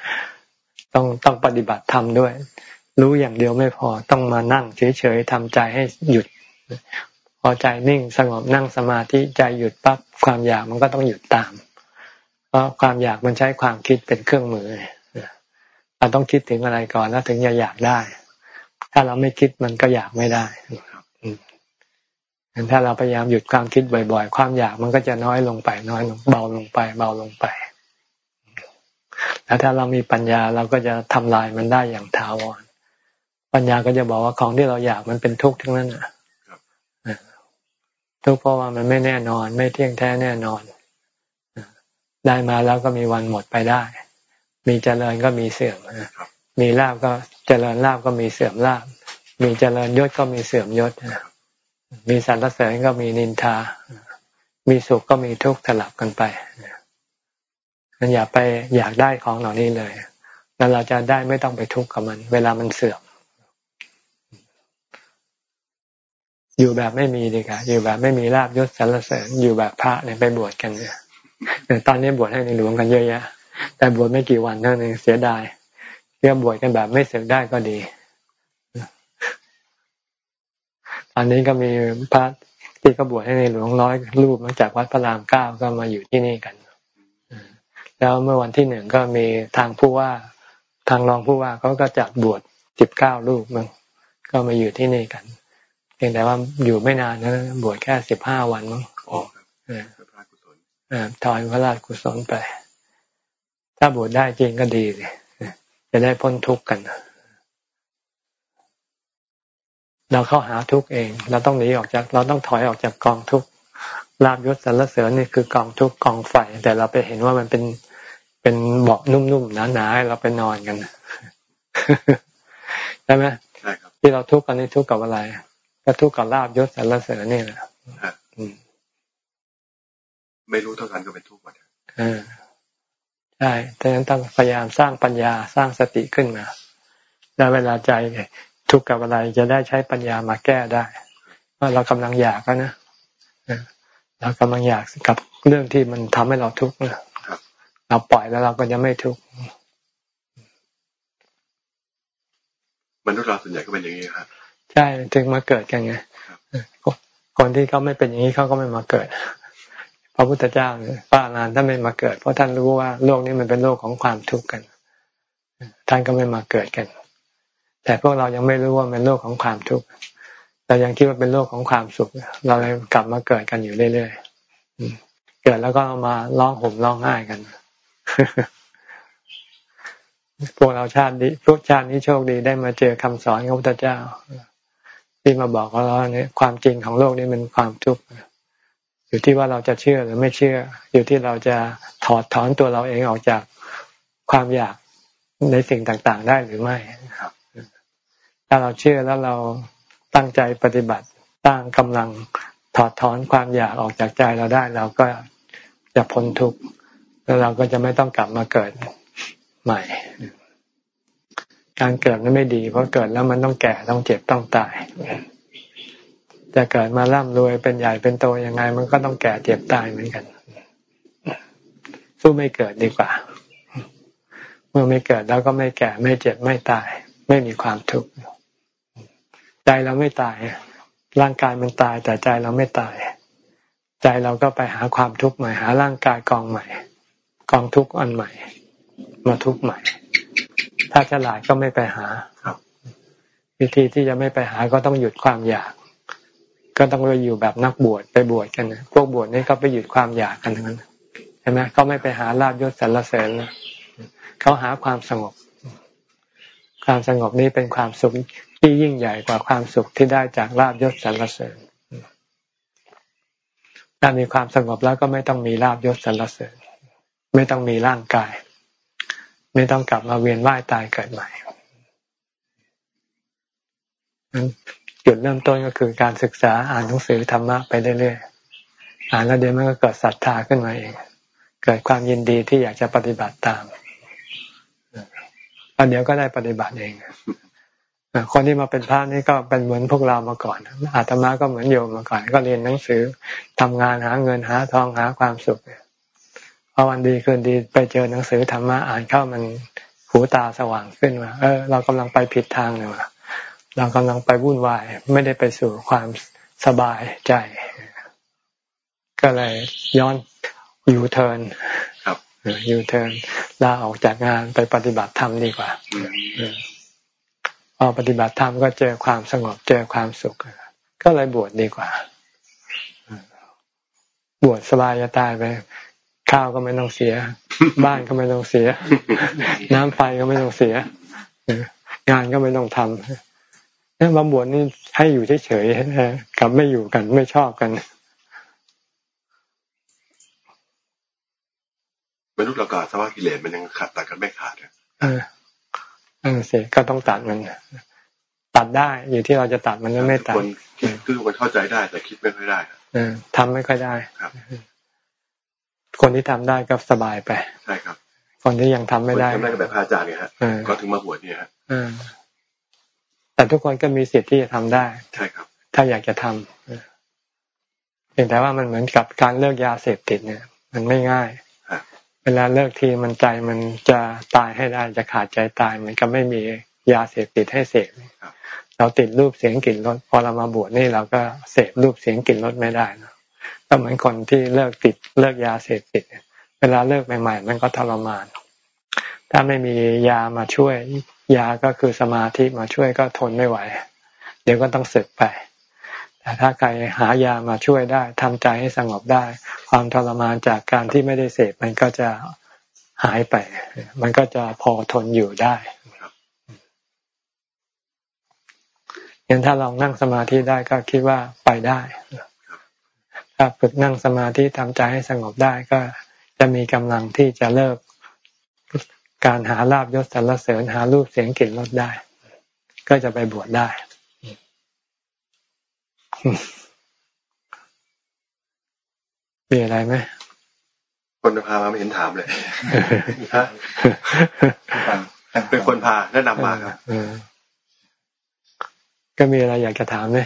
S1: ๆ ต้องต้องปฏิบัติธรรมด้วย รู้อย่างเดียวไม่พอต้องมานั่งเฉยๆทำใจให้หยุด พอใจนิ่งสงบนั่งสมาธิใจหยุดปั๊บความอยากมันก็ต้องหยุดตาม เพราะความอยากมันใช้ความคิดเป็นเครื่องมือเราต้องคิดถึงอะไรก่อนแล้วถึงจะอยากได้ ถ้าเราไม่คิดมันก็อยากไม่ได้ถ้าเราพยายามหยุดความคิดบ่อยๆ ความอยากมันก็จะน้อยลงไป น้อยลงเบาลงไป เบาลงไป แล้วถ้าเรามีปัญญาเราก็จะทำลายมันได้อย่างถาวร ปัญญาก็จะบอกว่าของที่เราอยากมันเป็นทุกข์ทั้งนั้นอะทุกข์เพราะว่ามันไม่แน่นอน ไม่เที่ยงแท้แน่นอนได้มาแล้วก็มีวันหมดไปได้ มีเจริญก็มีเสื่อมมีลาบก็เจริญลาบก็มีเสื่อมลาบ มีเจริญยศก็มีเสื่อมยศมีสรรเสริญก็มีนินทา มีสุขก็มีทุกข์สลับกันไปมันอย่าไปอยากได้ของเหล่านี้เลย แล้วเราจะได้ไม่ต้องไปทุกข์กับมัน เวลามันเสื่อม อยู่แบบไม่มีดีกว่าอยู่แบบไม่มีลาบยศสรรเสริญอยู่แบบพระเนี่ยไปบวชกันเนี่ยตอนนี้บวชให้ในหลวงกันเยอะแยะ แต่บวชไม่กี่วันเท่านั้นเสียดายเรียบวชกันแบบไม่เสกได้ก็ดีตอนนี้ก็มีพระที่เขาบวชให้ในหลวงร้อยรูปมาจากวัดพระรามเก้าก็มาอยู่ที่นี่กันแล้วเมื่อวันที่หนึ่งก็มีทางผู้ว่าทางรองผู้ว่าเขาก็จัดบวชสิบเก้ารูปมึงก็มาอยู่ที่นี่กัน พียงแต่ว่าอยู่ไม่นานนะบวชแค่สิบห้าวันมั้งถอนพระราชกุศลไป ถ้าบวชได้จริงก็ดีเลยจะได้พ้นทุกข์กัน เราเข้าหาทุกเอง เราต้องหนีออกจาก เราต้องถอยออกจากกองทุกลาบยศสรรเสริญนี่คือกองทุกกองไฟ แต่เราไปเห็นว่ามันเป็นเป็นเบาะนุ่มๆหนาๆเราไปนอนกันใช่ไหมใช่ครับ ที่เราทุกข์กันนี่ทุกข์กับอะไร ก็ทุกข์กับลาบยศสรรเสริญนี่แหละ
S2: ไม่รู้เท่ากันก็เป็นทุกข์หมด
S1: ใช่ดังนั้นต้องพยายามสร้างปัญญาสร้างสติขึ้นมา แล้วเวลาใจทุกข์กับอะไรจะได้ใช้ปัญญามาแก้ได้ ว่าเรากำลังอยากนะเรากำลังอยากกับเรื่องที่มันทำให้เราทุกข์เราปล่อยแล้วเราก็จะไม่ทุกข์
S2: มนุษย์เราส่วนใหญ่ก็เป็นอย่างนี้ครับ
S1: ใช่ถึงมาเกิดกันไงคนที่เขาไม่เป็นอย่างนี้เขาก็ไม่มาเกิด พระพุทธเจ้าเนี่ยป้านานท่านไม่มาเกิด เพราะท่านรู้ว่าโลกนี้มันเป็นโลกของความทุกข์กัน ท่านก็ไม่มาเกิดกัน แต่พวกเรายังไม่รู้ว่าเป็นโลกของความทุกข์เรายังคิดว่าเป็นโลกของความสุข เราเลยกลับมาเกิดกันอยู่เรื่อยๆเกิดแล้วก็มาร้องห่มร้องไห้กันพวกเราชาตินี้พวกชาตินี้โชคดีได้มาเจอคำสอนของพระพุทธเจ้า ที่มาบอกเราเนี่ยความจริงของโลกนี้เป็นความทุกข์อยู่ที่ว่าเราจะเชื่อหรือไม่เชื่อ อยู่ที่เราจะถอดถอนตัวเราเองออกจากความอยากในสิ่งต่างๆ ได้หรือไม่ครับ ถ้าเราเชื่อแล้วเราตั้งใจปฏิบัติตั้งกำลังถอดถอนความอยากออกจากใจเราได้ เราก็จะพ้นทุกข์แล้วเราก็จะไม่ต้องกลับมาเกิดใหม่ การเกิดนั้นไม่ดี เพราะเกิดแล้วมันต้องแก่ต้องเจ็บต้องตายจะเกิดมาร่ำรวยเป็นใหญ่เป็นโตยังไง มันก็ต้องแก่เจ็บตายเหมือนกัน สู้ไม่เกิดดีกว่า เมื่อไม่เกิดแล้วก็ไม่แก่ไม่เจ็บไม่ตาย ไม่มีความทุกข์ใจเราไม่ตาย ร่างกายมันตายแต่ใจเราไม่ตาย ใจเราก็ไปหาความทุกข์ใหม่หาร่างกายกองใหม่ กองทุกข์อันใหม่ มาทุกข์ใหม่ ถ้าฉลาดก็ไม่ไปหาวิธีที่จะไม่ไปหาก็ต้องหยุดความอยาก ก็ต้องไปอยู่แบบนักบวชไปบวชกันพวกบวชนี่ก็ไปหยุดความอยากกันทั้งนั้นใช่ไหมเขาไม่ไปหาลาบยศสรรเสริญเขาหาความสงบ ความสงบนี้เป็นความสุขที่ยิ่งใหญ่กว่าความสุขที่ได้จากลาบยศสรรเสริญถ้ามีความสงบแล้วก็ไม่ต้องมีลาบยศสรรเสริญ ไม่ต้องมีร่างกาย ไม่ต้องกลับมาเวียนว่ายตายเกิดใหม่จุดเริ่มต้นก็คือการศึกษาอ่านหนังสือธรรมะไปเรื่อยๆ อ่านแล้วเดี๋ยวมันก็เกิดศรัทธาขึ้นมาเอง เกิดความยินดีที่อยากจะปฏิบัติตามแล้วเดี๋ยวก็ได้ปฏิบัติเองคนที่มาเป็นพระนี่ก็เป็นเหมือนพวกเรามาก่อน อาตมาก็เหมือนโยมมาก่อน ก็เรียนหนังสือทำงานหาเงินหาทองหาความสุข พอวันดีคืนดีไปเจอหนังสือธรรมะอ่านเข้ามันหูตาสว่างขึ้นมาเออ เรากำลังไปผิดทางเลยว่ะเรากำลังไปวุ่นวาย ไม่ได้ไปสู่ความสบายใจ ก็เลยย้อนยูเทิร์นยูเทิร์นลาออกจากงานไปปฏิบัติธรรมดีกว่าพอปฏิบัติธรรมก็เจอความสงบเจอความสุข ก็เลยบวชดีกว่า บวชสบายจะตายไป ข้าวก็ไม่ต้องเสีย บ้านก็ไม่ต้องเสีย น้ำไฟก็ไม่ต้องเสียงานก็ไม่ต้องทำนี่มาบวชนี่ให้อยู่เฉยๆกับไม่อยู่กันไม่ชอบกัน
S4: มนุษย์เราก็สภาพกิเลสมันยังขัดตัดกันไม่ขาด
S1: อ่าเออสิก็ต้องตัดมันตัดได้อยู่ที่เราจะตัดมันไม่ตัด
S4: คนคิดคือมันเข้าใจได้ แต่คิดไม่ค่อยได้
S1: เออทำไม่ค่อยได้
S4: ครับ
S1: คนที่ทำได้ก็สบายไป
S4: ใช่ครับ
S1: คนที่ยังทำไม่ได้
S4: ทำได้ก็แบบพระอาจารย์เนี่ยฮะก็ถึงมาบวชเนี่ยฮะ
S1: แต่ทุกคนก็มีสิทธิ์ที่จะทำได้
S4: ใช่ครับ
S1: ถ้าอยากจะทำเพียงแต่ว่ามันเหมือนกับการเลิกยาเสพติดเนี่ย มันไม่ง่ายเวลาเลิกทีมันใจมันจะตายให้ได้จะขาดใจตายมันก็ไม่มียาเสพติดให้เสพเราติดรูปเสียงกลิ่นรสพอเรามาบวชนี่เราก็เสพรูปเสียงกลิ่นรสไม่ได้นะ ก็เหมือนคนที่เลิกติดเลิกยาเสพติด เวลาเลิกใหม่ๆ มันก็ทรมาน ถ้าไม่มียามาช่วย ยาก็คือสมาธิมาช่วยก็ทนไม่ไหว เดี๋ยวก็ต้องสึกไป แต่ถ้าใครหายามาช่วยได้ทำใจให้สงบได้ ความทรมานจากการที่ไม่ได้เสพมันก็จะหายไป มันก็จะพอทนอยู่ได้ยังถ้าลองนั่งสมาธิได้ก็คิดว่าไปได้ ถ้าฝึกนั่งสมาธิทำใจให้สงบได้ก็จะมีกำลังที่จะเลิกการหาลาบยศสรรเสริญหารูปเสียงกลิ่นรสได้ ก็จะไปบวชได้มีอะไรไหม
S4: คนพามาไม่เห็นถามเลยฮะเป็นคนพาแนะนำมาครับ
S1: ก็มีอะไรอยากจะถามไหม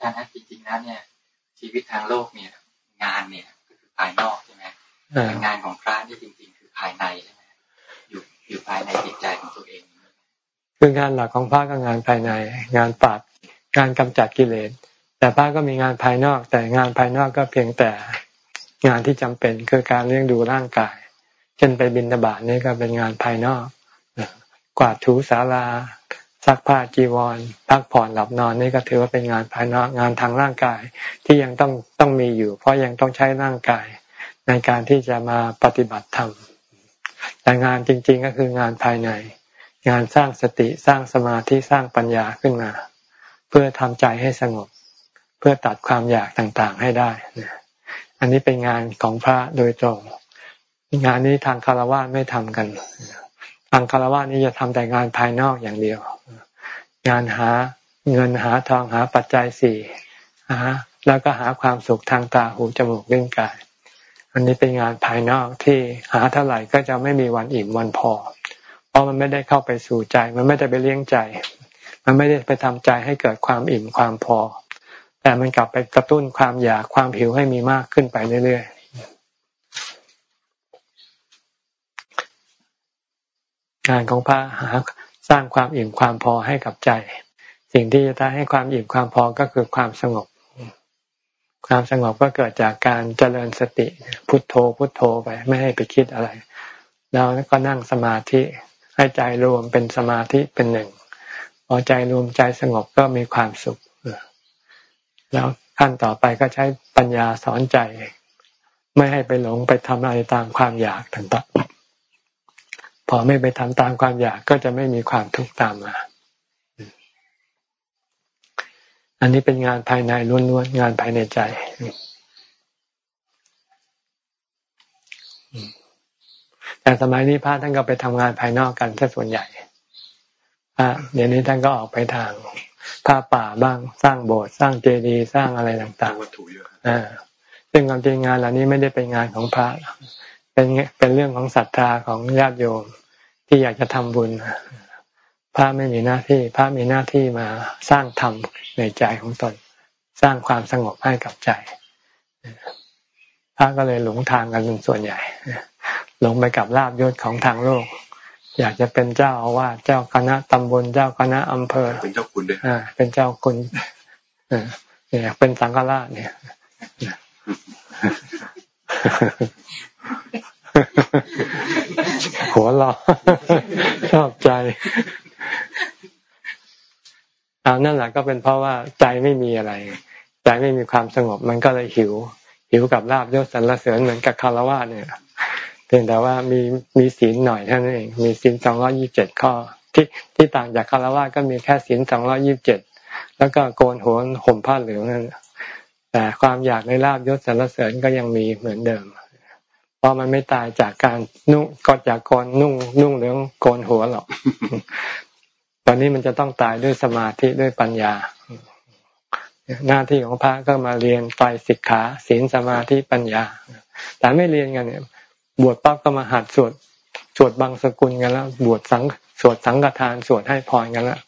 S3: อาจารย์จริงๆแล้วเนี่ย ชีวิตทางโลกเนี่ย งานเนี่ยคือภายนอกใช่ไหมงานของพระนี่จริง ๆ คือภายในใช่ไหมอยู่อยู่ภายในจิตใจของตัวเอง
S1: คืองานหลักของพระก็งานภายใน งานปราบการกำจัดกิเลสแต่พระก็มีงานภายนอก แต่งานภายนอกก็เพียงแต่งานที่จำเป็นคือการเลี้ยงดูร่างกาย เช่นไปบินบาตนี่ก็เป็นงานภายนอก กวาดถูสารา ซักผ้าจีวรพักผ่อนหลับนอนนี่ก็ถือว่าเป็นงานภายนอกงานทางร่างกาย ที่ยังต้องต้องมีอยู่ เพราะยังต้องใช้ร่างกาย ในการที่จะมาปฏิบัติธรรมแต่งานจริง ๆ ก็คืองานภายใน งานสร้างสติสร้างสมาธิสร้างปัญญาขึ้นมา เพื่อทำใจให้สงบ เพื่อตัดความอยากต่างๆให้ได้อันนี้เป็นงานของพระโดยตรง งานนี้ทางคารวะไม่ทำกัน ทางคารวะนี้จะทำแต่งานภายนอกอย่างเดียว งานหาเงินหาทองหาปัจจัยสี่หาแล้วก็หาความสุขทางตาหูจมูกลิ้นกาย อันนี้เป็นงานภายนอกที่หาเท่าไหร่ก็จะไม่มีวันอิ่มวันพอ เพราะมันไม่ได้เข้าไปสู่ใจ มันไม่ได้ไปเลี้ยงใจ มันไม่ได้ไปทำใจให้เกิดความอิ่มความพอ แต่มันกลับไปกระตุ้นความอยากความหิวให้มีมากขึ้นไปเรื่อยๆ งานของพระหาสร้างความอิ่มความพอให้กับใจ สิ่งที่จะทำให้ความอิ่มความพอก็คือความสงบ ความสงบก็เกิดจากการเจริญสติพุทโธพุทโธไปไม่ให้ไปคิดอะไร แล้วก็นั่งสมาธิให้ใจรวมเป็นสมาธิเป็นหนึ่งพอใจรวมใจสงบก็มีความสุขแล้วขั้นต่อไปก็ใช้ปัญญาสอนใจ ไม่ให้ไปหลงไปทำอะไรตามความอยากต่าง พอไม่ไปทำตามความอยากก็จะไม่มีความทุกข์ตามมา อันนี้เป็นงานภายในล้วนๆงานภายในใจแต่สมัยนี้พระท่านก็ไปทำงานภายนอกกันถ้าส่วนใหญ่พระเดี๋ยวนี้ท่านก็ออกไปทางผ้าป่าบ้างสร้างโบสถ์สร้างเจดีย์สร้างอะไรต่างๆวัตถุเยอะอ่าซึ่งความจริงงานเหล่านี้ไม่ได้เป็นงานของพระ เป็นเป็นเรื่องของศรัทธาของญาติโยมที่อยากจะทำบุญพระไม่มีหน้าที่พระมีหน้าที่มาสร้างธรรมในใจของตน สร้างความสงบให้กับใจพระก็เลยหลงทางกันเป็นส่วนใหญ่หลงไปกับลาบยศของทางโลก อยากจะเป็นเจ้าอาวาสเจ้าคณะตำบลเจ้าคณะอำเภอ
S4: เป็นเจ้าคุณด้วย
S1: อ่าเป็นเจ้าคุณเนี่ยเป็นสังฆราชเนี่ย หัวเราชอบใจเอานั่นแหละก็เป็นเพราะว่าใจไม่มีอะไร ใจไม่มีความสงบมันก็เลยหิว หิวกับลาบยศสรรเสริญเหมือนกับคารวะเนี่ยเพียงแต่ว่ามีมีศีลหน่อยเท่านั้นเอง มีศีลสองร้อยี่บเจ็ดข้อ ที่ที่ต่างจากคารวะก็มีแค่ศีลสองร้อยี่บเจ็ดแล้วก็โกนหัวห่มผ้าเหลืองนั่นแต่ความอยากในลาบยศสรรเสริญก็ยังมีเหมือนเดิม เพราะมันไม่ตายจากการนุ่งก็จากกนนุ่งนุ่งเหลืองโกนหัวหรอก ตอนนี้มันจะต้องตายด้วยสมาธิด้วยปัญญา หน้าที่ของพระก็มาเรียนไตรสิกขาศีลสมาธิปัญญา แต่ไม่เรียนกันเนี่ย บวชปั๊บก็มาหัดสวดสวดบางสกุลกันแล้ว บวชสังสวดสังฆทานสวดให้พรกันแล้ว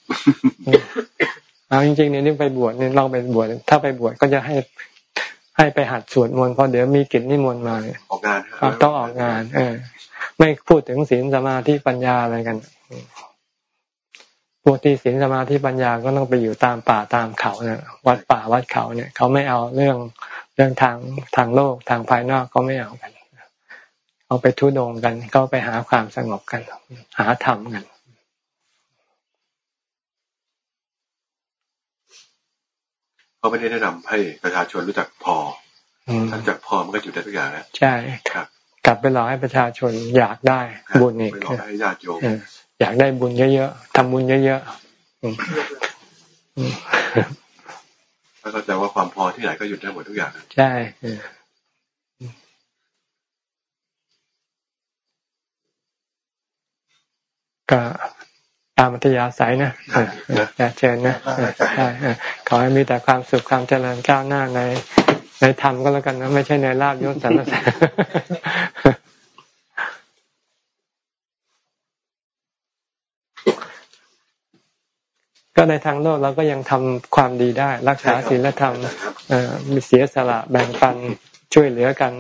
S1: เอาจริงๆเนี่ยนี่ไปบวชเนี่ยเราไปบวชถ้าไปบวชก็จะให้ ให้ไปหัดสวดมนต์พอเดี๋ยวมีกิจนิมนต์มาเนี่ย
S4: ออกงาน
S1: ต้องออกงาน เออ ไม่พูดถึงศีลสมาธิปัญญาอะไรกันพวกที่ศีลสมาธิปัญญาก็ต้องไปอยู่ตามป่าตามเขาเนี่ยวัดป่าวัดเขาเนี่ย เขาไม่เอาเรื่องเรื่องทางทางโลกทางภายนอกเขาไม่เอากันเอาไปทุดงกัน ก็ไปหาความสงบกัน หาธรรมกัน
S4: เขาไม่ได้แนะนำให้ประชาชนรู้จักพอถ้าจักพอมันก็อยู่ได้ทุกอย่างแล้ว
S1: ใช่ครับ กลับไปหลอกให้ประชาชนอยากได้บุญอีก
S4: ให้ญาติโยม
S1: อยากได้บุญเยอะๆทำบุญเยอะ
S4: ๆถ้าเข้าใจว่าความพอที่ไหนก็หยุดได้หมดทุกอย่าง
S1: ใช่ก็ ตามอัธยาศัยนะจะเชิญนะใช่ขอให้มีแต่ความสุขความเจริญก้าวหน้าในในธรรมก็แล้วกันนะไม่ใช่ในลาบยศสรรเสริญก็ในทางโลกเราก็ยังทำความดีได้ รักษาศีลธรรมมีเสียสละแบ่งปันช่วยเหลือกัน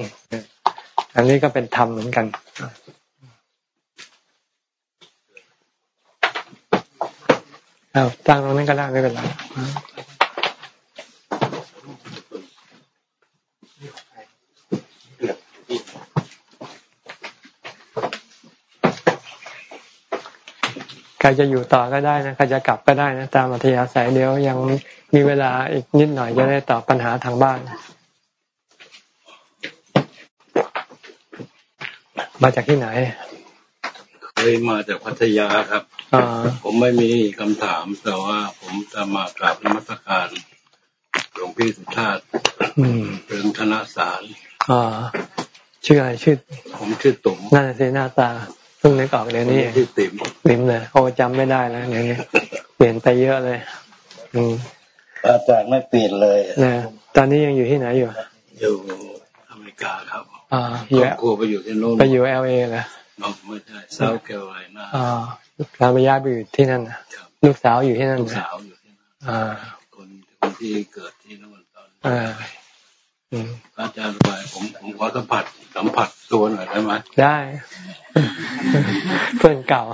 S1: อันนี้ก็เป็นธรรมเหมือนกัน เอาตั้งตรงนั้นก็ได้ไม่เป็นไรใครจะอยู่ต่อก็ได้นะใครจะกลับก็ได้นะตามอัธยาศัยเดียวยังมีเวลาอีกนิดหน่อยจะได้ตอบปัญหาทางบ้าน มาจากที่ไหน
S5: ยมาจากพัทยาครับผมไม่มีคำถามแต่ว่าผมจะมากราบนมัสการหลวงพี่สุชาติเป็นธนสาร
S1: ชื่ออะไรชื่อ
S5: ผมชื่อตุ๋ม
S1: น่าจะหน้าตาเพิ่งนึกออกเดี๋ยวนี้
S5: ที่ติ๋ม
S1: ติ๋มเลยโอ้จำไม่ได้แล้วเดี๋ยวนี้เปลี่ยนไปเยอะเลย อืม
S5: อาจารย์ไม่เปลี่ยนเลย
S1: นะตอนนี้ยังอยู่ที่ไหนอยู่
S5: อยู่อเมริกาครับ
S1: อ่าอยู่
S5: ครัวไปอยู่ที่โน่น
S1: ไปอยู่เอลเอเห รอ
S5: ไม่ใช่เซาท์แคโรไลนา
S1: อ่าเราไปย้ายไปอยู่ที่นั่นนะลูกสาวอยู่ที่นั่น
S5: ลูกสาวอยู่ที่นั่นอ่าคนคนที่เกิดที่นู่นตอนอ่าอาจารย์ไปผมผมขอสัมผัสสัมผัสตัวหน่อยได้ไหม
S1: ได้เพื่อนเก่า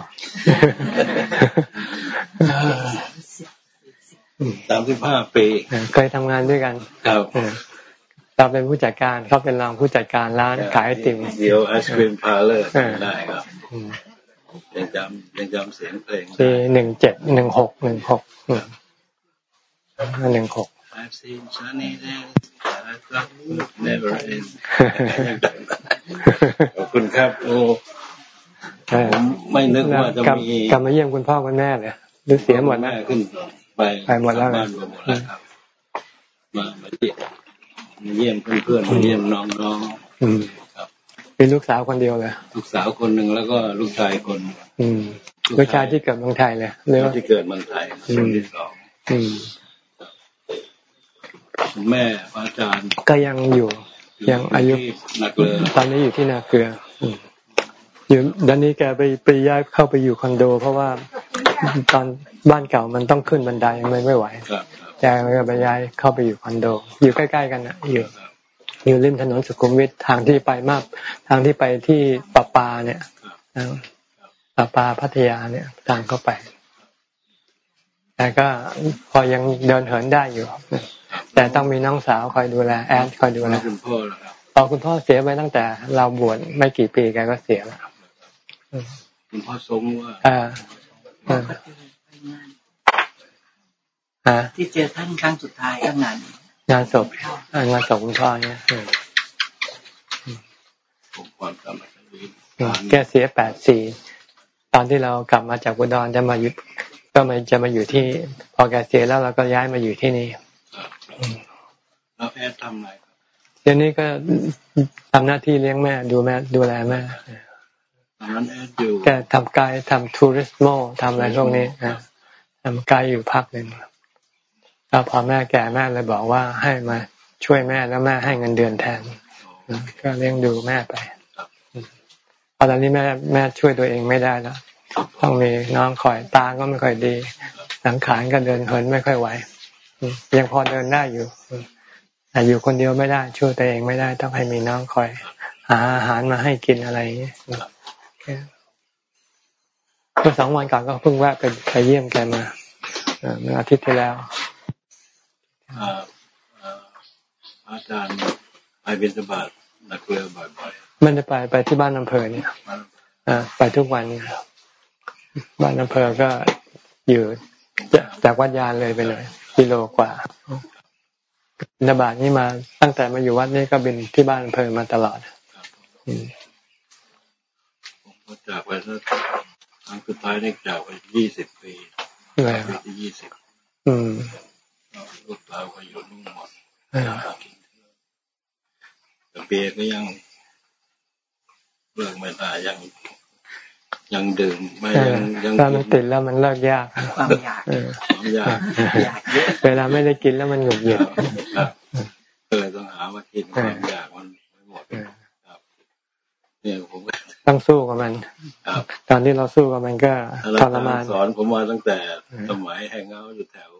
S5: สามสิบห้าปี
S1: เคยทำงานด้วยกัน
S5: ครับ
S1: เราเป็นผู้จัดการเขาเป็นรองผู้จัดการร้านขายไอติม
S5: เดียวไอศครีมพาเลอร์ได้ครับยังจำยังจำเสียงเพลง
S1: ปีหนึ่งเจ็ดหนึ่งหกหนึ่งหกหนึ่งหก I've seen sunny days that
S5: never end ขอบคุณครับโอ้ผมไม่นึกว่าจะมี
S1: กลับมาเยี่ยมคุณพ่อคุณแม่เลยหรือเสียหมดแม่
S5: ขึ้นไป
S1: ไปหมดแล้ว
S5: มามาเยี่ยม มาเยี่ยมเพื่อนๆมาเยี่ยมน้องๆ
S1: อืมครับเป็นลูกสาวคนเดียวเลย
S5: ลูกสาวคนหนึ่งแล้วก็ลูกชายคน
S1: อืมลูกชายที่เกิดเมืองไทยเลย
S5: หรือที่เกิดเมืองไทยคนที่สองอืมแม่อาจารย์
S1: ก็ยังอยู่ยังอายุ
S5: นักเลือ
S1: ตอนนี้อยู่ที่นาเกลืออยู่ด้านนี้แกไปไปย้ายเข้าไปอยู่คอนโด เพราะว่าตอนบ้านเก่ามันต้องขึ้นบันไดไม่ไม่ไหว แกก็ไปย้ายเข้าไปอยู่คอนโด อยู่ใกล้ๆกันนะอยู่อยู่ริมถนนสุขุมวิททางที่ไปมาก ทางที่ไปที่ปะปาเนี่ยปะปาพัทยาเนี่ยทางเข้าไป แต่ก็พอยังเดินเหินได้อยู่ แต่ต้องมีน้องสาวคอยดูแลแอนคอยดูแล
S5: คุณพ่อแล้ว
S1: พอคุณพ่อเสียไปตั้งแต่ เราบวชไม่กี่ปีแกก็เสียแล้ว
S5: คุณพ่อสงว่า
S1: อ่า
S6: อ่า ที่เจอท่านครั้งสุดท้ายก็งาน
S1: งานศพงานศพคุณพ่อเนี่ยแกเสียแปดสี่ตอนที่เรากลับมาจากอุดรจะมาอยู่ก็มาจะมาอยู่ที่ พอแกเสียแล้วเราก็ย้ายมาอยู่ที่นี่
S5: แล้วแอดทำอะไร
S1: เดี๋ยวนี้ก็ทำหน้าที่เลี้ยงแม่ ดูแม่ดูแลแม่
S5: ตอนนั้นแอดอยู่
S1: แกทำกายทำทัวริสโมทำอะไรพวกนี้นะทำกายอยู่พักหนึ่ง แล้วพอแม่แก่แม่เลยบอกว่าให้มาช่วยแม่แล้วแม่ให้เงินเดือนแทนก็เลี้ยงดูแม่ไปตอนนี้แม่แม่ช่วยตัวเองไม่ได้แล้วต้องมีน้องคอยตาก็ไม่ค่อยดีสังขารก็เดินเหินไม่ค่อยไหวยังพอเดินได้อยู่แต่อยู่คนเดียวไม่ได้ ช่วยตัวเองไม่ได้ต้องให้มีน้องคอยหาอาหารมาให้กินอะไรอย่างเงี้ยเมื่อสองวันก่อนก็เพิ่งแวะไปไปเยี่ยมแกมาเมื่ออาทิตย์ที่แล้ว
S5: อาจารย์ไปเป็นสบาทนักเรียนบ่อย
S1: ๆมันจะไปไปที่บ้านอำเภอเนี่ยอ่าไปทุกวันบ้านอำเภอก็อยู่จากวัดยานเลยไปเลยกิโลกว่านาบาทนี่มาตั้งแต่มาอยู่วัดนี่ก็บินที่บ้านอำเภอมาตลอด
S5: ผมก็จากไปแล้วครั้งสุดท้ายนี่จากไปยี่สิบปีปีที่ยี่สิบ ลูกเราก็อยู่นู่นหมดแต่เปียก็ยังเลิกไม่ได้ยัง ยังดื่มไม่ยังยัง
S1: ถ้ามันติดแล้วมันเลิกยาก
S6: ความอยาก
S5: ความอยาก
S1: เวลาไม่ได้กินแล้วมันหงุดหงิด
S5: ก็เลยต้องหามากินความอยากมันไม่หมดเนี่ยผม
S1: ต้องสู้กับมันตอนที่เราสู้กับมันก็ทรมาน
S5: สอนผมมาตั้งแต่สมัยแห่งเงาอยู่แถว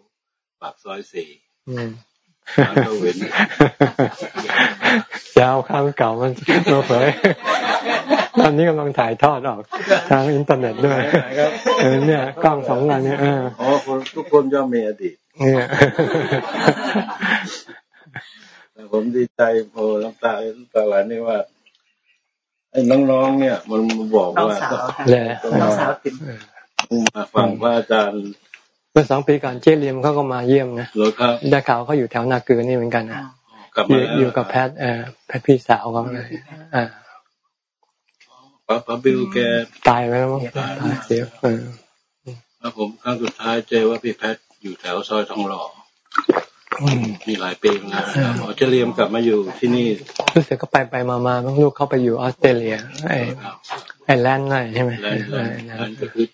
S5: ปากซอยสี่
S1: จะเอาข้าวเก่ามันมาเผยตอนนี้กำลังถ่ายทอดออกทางอินเทอร์เน็ตด้วยเออเนี่ยกล้องสองอันเนี่ย
S5: อ๋อทุกคนย่อมมีอดีตเนี่ยผมดีใจโอ้น้ำตาน้ำตาไหลนี่ว่าไอ้น้องๆเนี่ย มันบอกว่า
S1: น้องสาวติด
S5: มาฟังว่าอาจารย์
S1: เมื่อสองปีก่อนเจเลียมเขาก็มาเยี่ยมนะได้ข่าวเขาอยู่แถวนาเกือนี่เหมือนกันนะอยู่กับแพทเออแพทพี่สาวเขาเลยอ่า
S5: ป้าบิวแก
S1: ตายไปแล้วมั้งตายเสียเออ
S5: แล้วผมครั้งสุดท้ายเจอว่าพี่แพทอยู่แถวซอยทองหล่อมีหลายปีนะพอเจเลียมกลับมาอยู่ที่นี่
S1: รู้สึกก็ไปไปมามาลูกเข้าไปอยู่ออสเตรเลียไอ้ไอ้แลนด์น่ใช่ไหมแลนด์แลนด์ก็คือ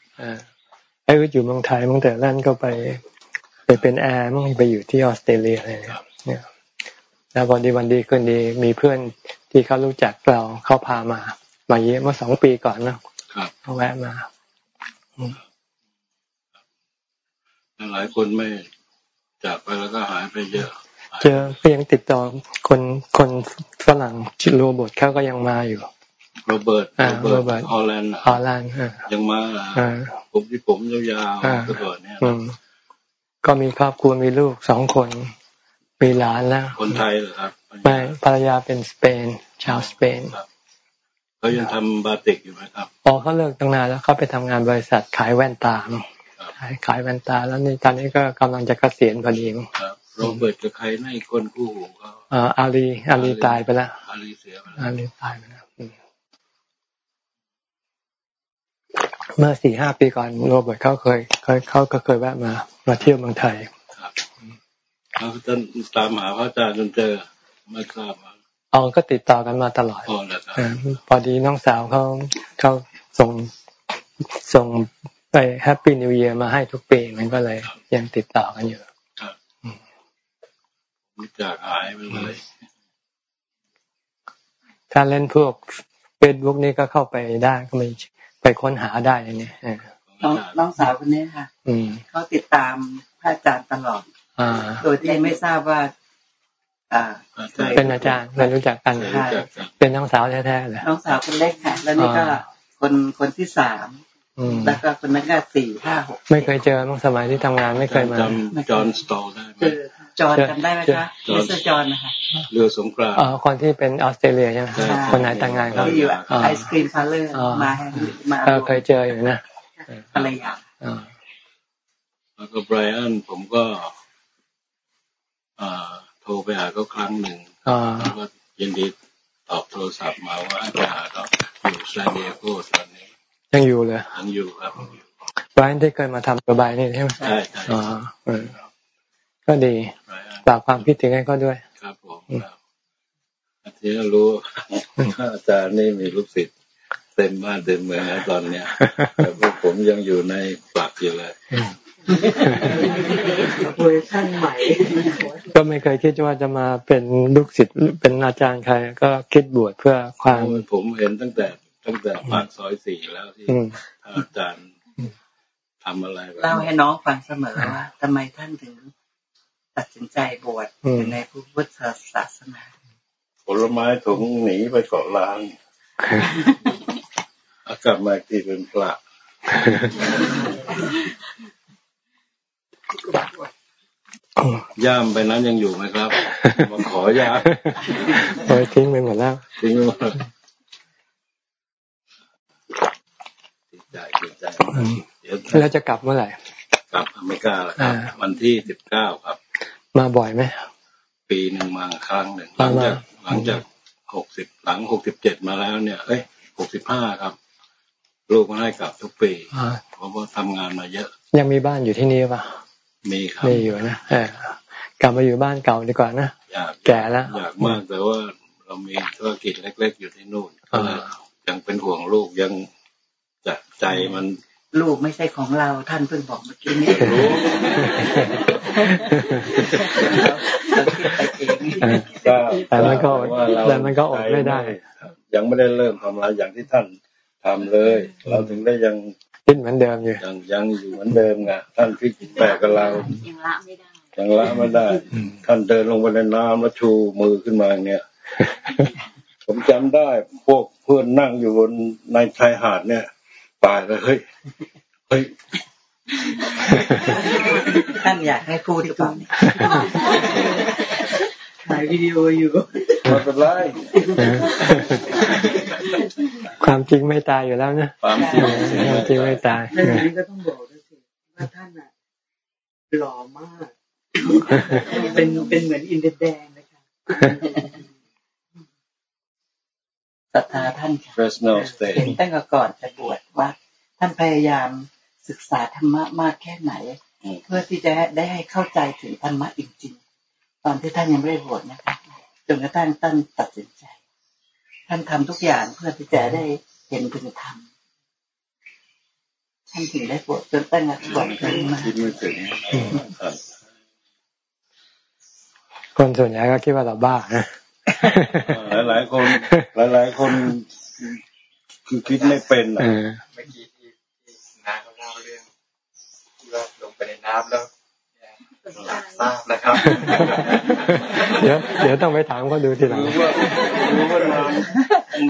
S1: ไอ้ก็อยู่เมืองไทยตั้งแต่แลนด์ก็ไปไปเป็นแอร์มั่งไปอยู่ที่ออสเตรเลียอะไรเนี่ยแล้ววันดีวันดีคืนดีมีเพื่อนที่เขารู้จักเราเขาพามา มาเยี่ยมเมื่อสองปีก่อนนะเขาแวะมา
S5: หลายคนไม่จากไปแล้วก็หายไปเยอะ
S1: เจอก็ยังติดต่อคนคนฝรั่งชื่อโรเบิร์ตเขาก็ยังมาอยู่
S5: โรเบิร์ตโรเบิร์ตฮอลแลนด์
S1: ฮอลแลนด์
S5: ยังมา ผมที่ผมยาวๆตัวเนี่ย
S1: ก็มีครอบครัวมีลูกสองคนมีหลานแล้ว
S5: คนไทยเหรอครับ
S1: ไม่ภรรยาเป็นสเปน ชาวสเปน
S5: เขายังทำบาติกอยู่ไหมครับ
S1: อ๋อเขาเลิกตั้งนานแล้วเขาไปทำงานบริษัทขายแว่นตาขายขายแว่นตา แล้วนี่ตอนนี้ก็กำลังจะเกษียณพอดี
S5: ครับโรเบิร์ตกับใครในคนคู่หูเขา
S1: อ่าอาลีอาลีตายไปแล้ว
S5: อาลีเสียไป
S1: แล้วอาลีตายไปแล้ว เมื่อสี่ห้าปีก่อนโรเบิร์ตเขาเคยเคยเขาก็เคยแวะมา มาเที่ยวเมืองไทย
S5: เขาจะตามหาพระอาจารย์จนเจอไม่ทราบ
S1: อ๋อก็ติดต่อกันมาตลอด
S5: อ
S1: พอดีน้องสาวเขาเขาส่งส่งไป Happy New Year มาให้ทุกปีมันก็เลยยังติดต่อกันอยู่
S5: รู้จักหายไปเลย
S1: ถ้าเล่นพวกเฟซบุ๊กนี่ก็เข้าไปได้ก็ไม่ ไปค้นหาได้เนี่ย
S6: น้องน้องสาวคนนี้ค่ะเขาติดตามพระอาจารย์ตลอดโดยที่ไม่ทราบว่าอ่า
S1: เป็นอาจารย์ไม่รู้จักกันเป็นน้องสาวแท้ๆเลย
S6: น้องสาวคนเล็กค่ะแล้วนี่ก็คนคนที่สามแล้วก็คนนั้นก็สี่ห้าหก
S1: ไม่เคยเจอมั้งสมัยที่ทำงานไม่เคยมา
S5: จอห์นสโตลได้ไหม
S6: จอห์นจำได้ไหมคะมิสเตอร์จอห์นนะคะ
S5: เรือสงคราม
S1: อ๋อคนที่เป็นออสเตรเลียใช่ไหมคนไหนแต่งงานเขา
S6: อยู่ไอศครีมพาร์เลอร์มามา
S1: เคยเจออยู่นะ
S6: ภรรยา
S5: แล้วก็ไบรอันผมก็โทรไปหาเขาครั้งหนึ่งแล้วก็ยินดีตอบโทรศัพท์มาว่าไปหาเขาอยู่ซานดิเอโกตอนนี้
S1: ยังอยู่เลย
S5: ยังอยู่ครับ
S1: ไบรอันที่เคยมาทำสบายนี่ใช่ไหม
S5: ใช่ใช่อ๋อ
S1: ก็ดีฝากความคิดถึงให้เขาด้วย
S5: ครับผมที่รู้อาจารย์นี่มีลูกศิษย์เต็มบ้านเต็มเมืองแล้วตอนเนี้ยแต่พวกผมยังอยู่ในฝักอยู่เลย
S6: เวอร์ชันใหม่
S1: ก็ไม่เคยคิดว่าจะมาเป็นลูกศิษย์เป็นอาจารย์ใคร ก็คิดบวชเพื่อความ
S5: ผมเห็นตั้งแต่ตั้งแต่ปากซอยสี่แล้วที่อาจารย์ทำอะไร
S6: เล่าให้น้องฟังเสมอว่าทำไมท่านถึง ตัดสินใจบวชในพุทธศาสนา
S5: ผลไม้ถุงหนีไปเกาะล้างอากาศมาที่เป็นพระย่ามไปนั้นยังอยู่ไหมครับมาขอยา
S1: โอ้ยทิ้งไปหมดแล้ว
S5: ทิ้งไปหมดติดใจติดใจ
S1: แล้วจะกลับเมื่อไหร่
S5: กลับอเมริกาแล้วครับ วันที่สิบเก้าครับ
S1: มาบ่อยไหม
S5: ปีหนึ่งมาครั้งหนึ่งหลังจากหลังจากหกสิบหลังหกสิบเจ็ดมาแล้วเนี่ย เอ้ยหกสิบห้าครับ ลูกมาให้กลับทุกปีเพราะว่าทำงานมาเยอะ
S1: ยังมีบ้านอยู่ที่นี่ป่ะ
S5: มีครับ
S1: มีอยู่นะเออกลับมาอยู่บ้านเก่าดีกว่านะ
S5: อยาก
S1: แก่แล้ว
S5: อยากมากแต่ว่าเรามีธุรกิจเล็ก ๆ อยู่ที่นู่นก็ยังเป็นห่วงลูกยังจะใจมัน
S6: ลูกไม่ใช่ของเราท่านเพิ่งบอกเมื่อกี้นี้รู้
S1: แต่มันก็แต่มันก็อดไม่ได้
S5: ยังไม่ได้เริ่มทำอะไรอย่างที่ท่านทำเลย เราถึงได้ยัง
S1: คิดเหมือนเดิมอยู่
S5: ยังยังอยู่เหมือนเดิมไงท่านคิดแปลกกับเรายังละไม่ได้ยังละไม่ได้ ท่านเดินลงไปในน้ำแล้วชูมือขึ้นมาอย่างเงี้ยผมจำได้พวกเพื่อนนั่งอยู่บนในชายหาดเนี่ย ตายเลยเฮ้ยเฮ้ย
S6: ท่านอยากให้พูดดีกว่าถ่ายวิดีโออยู่
S5: ไม่เป็นไร
S1: ความจริงไม่ตายอยู่แล้วนะ
S5: ความจริง
S1: ความจริงไม่ตาย
S6: แล่นี้ก็ต้องบอกด้วยสิว่าท่านอะหล่อมาก เป็นเป็นเหมือนอินเดียแดงนะคะ ศรัทธาท่านค่ะเห็นตั้งแต่ก่อนจะบวชว่า ท่านพยายามศึกษาธรรมะมากแค่ไหน เพื่อที่จะได้ให้เข้าใจถึงธรรมะจริงๆ ตอนที่ท่านยังไม่ได้บวชนะคะจนกระทั่งท่านตัดสินใจ ท่านทำทุกอย่างเพื่อที่จะได้เห็นถึงธรรมท่านถึงได้บวชจนตั้งแต่บวชขึ้นมาคิดไม่ถึง
S1: คนส่วนใหญ่ก็คิดว่าเราบ้านะ
S5: หลายหลายคน หลายหลายคนคือคิดไม่เป็นอะ
S3: เมื่อกี้ที่น้าเขาเล่าเรื่องที่ว่าลงไปในน้ำแล้วทราบนะครับ
S1: เดี๋ยวเดี๋ยวต้องไปถามก็ดูทีหลัง
S5: รู้ว่ารู้ว่านาน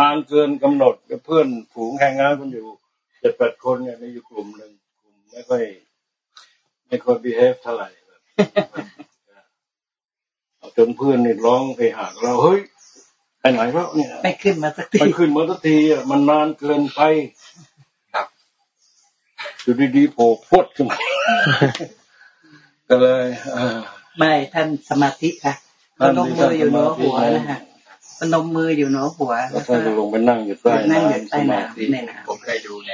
S5: นานเกินกำหนดเพื่อนฝูงแข่งงานกันอยู่เจ็ดแปดคนเนี่ยในอยู่กลุ่มหนึ่งกลุ่มไม่ค่อยไม่ค่อย behave เท่าไหร่ จนเพื่อนนี่ร้องไปหาเราเฮ้ยไปไหนวะเนี่ย
S6: ไปขึ้นมาสักที
S5: ไปขึ้นมาสักทีอะมันนานเกินไปครับอยู่ดีๆโผล่พดขึ้นมาก็เลย
S6: ไม่ท่านสมาธิค่ะพนมมืออยู่เหนือหัวนะฮะพนมมืออยู่เหนือหัว
S5: แล้วก็ลงไปนั่งอยู่ใต้
S6: นั่งอยู่ใต้น้ำในน้ำ
S3: ผมเคยดูใน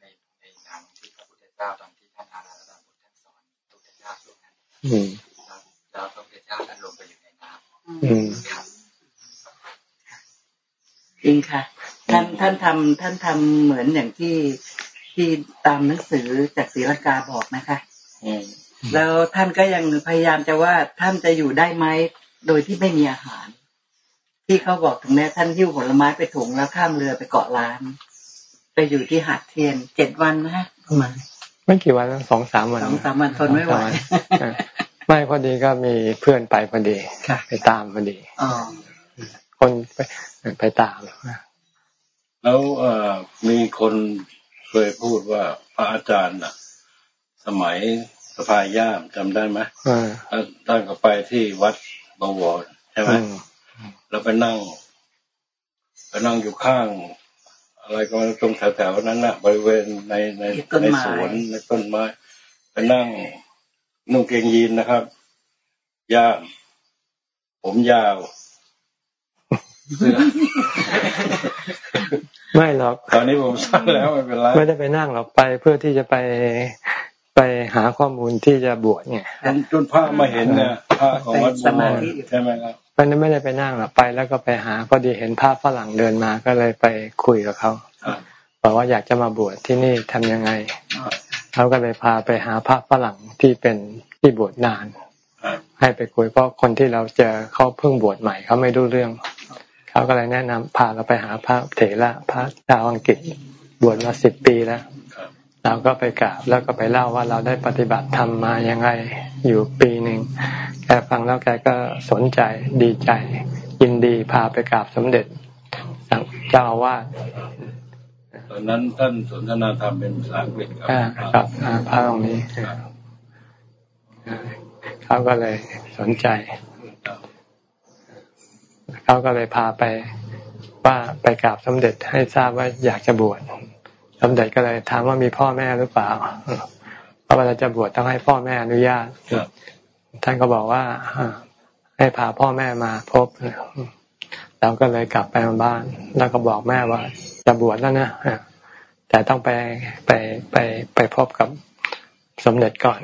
S3: ในในหนังที่พระพุทธเจ้าตอนที่ท่านอาราธนาบุตรท่านสอนพุทธเจ้าช่วงนั้นแล้วพระพุทธเจ้าท่านลงไปอยู่ ในน้ำ
S6: ครับจริงค่ะ ท่านท่านทำท่านทำเหมือนอย่างที่ที่ตามหนังสือจากศรีลังกาบอกนะคะแล้วท่านก็ยังพยายามจะว่าท่านจะอยู่ได้ไหมโดยที่ไม่มีอาหาร ที่เขาบอกถึงแม้ท่านหิ้วผลไม้ไปถุงแล้วข้ามเรือไปเกาะล้าน ไปอยู่ที่หาดเทียนเจ็ดวันนะฮะประมาณ
S1: ไม่กี่วันสองสามวัน
S6: สองสามวันทนไม่ไหว
S1: ไม่พอดีก็มีเพื่อนไปพอดีไปตามพอดีคนไปไปตาม
S5: แล้วเอมีคนเคยพูดว่าพระอาจารย์น่ะ สมัยสภาย่ามจำได้ไหมท่านก็ไปที่วัดบวรใช่ไหมแล้วไปนั่งไปนั่งอยู่ข้าง อะไรก็ตรงแถวๆนั้นน่ะ บริเวณในในในสวนในต้นไม้ไปนั่ง นุ่งเกงยีนนะครับย่ามผมยาว
S1: ไม่หรอก
S5: ตอนนี้ผมสั้นแล้วไม่เป็นไร
S1: ไม่ได้ไปนั่งหรอกไปเพื่อที่จะไปไปหาข้อมูลที่จะบวชไง
S5: จนพระมาเห็นเนี่ยพระของวัดบวรใช่ไหมครับ
S1: ไม่ได้ไม่ได้ไปนั่งหรอกไปแล้วก็ไปหาพอดีเห็นภาพฝรั่งเดินมาก็เลยไปคุยกับเขาบอกว่าอยากจะมาบวชที่นี่ทำยังไง เขาก็เลยพาไปหาพระฝรั่งที่เป็นที่บวชนาน ให้ไปคุยเพราะคนที่เราเจอเขาเพิ่งบวชใหม่เขาไม่รู้เรื่อง เขาก็เลยแนะนำพาเราไปหาพระเถระพระชาวอังกฤษบวชมาสิบปีแล้วเราก็ไปกราบแล้วก็ไปเล่าว่าเราได้ปฏิบัติธรรมมายังไงอยู่ปีหนึ่งแกฟังแล้วแกก็สนใจดีใจ ยินดีพาไปกราบสมเด็จเจ้าอาวาส
S5: ต อนนั้นท่านสนทนาธรรมเป็นภาษาอังกฤษ
S1: ครับพระองค์นี้เขาก็เลยสนใจ เขาก็เลยพาไปว่าไปกราบสมเด็จให้ทราบว่าอยากจะบวชสมเด็จก็เลยถามว่ามีพ่อแม่หรือเปล่าเพราะเวลาจะบวชต้องให้พ่อแม่อนุญาตท่านก็บอกว่าให้พาพ่อแม่มาพบเราก็เลยกลับไปบ้าน แล้วก็บอกแม่ว่าจะบวชแล้วนะ แต่ต้องไปไปไปไปพบกับสมเด็จก่อน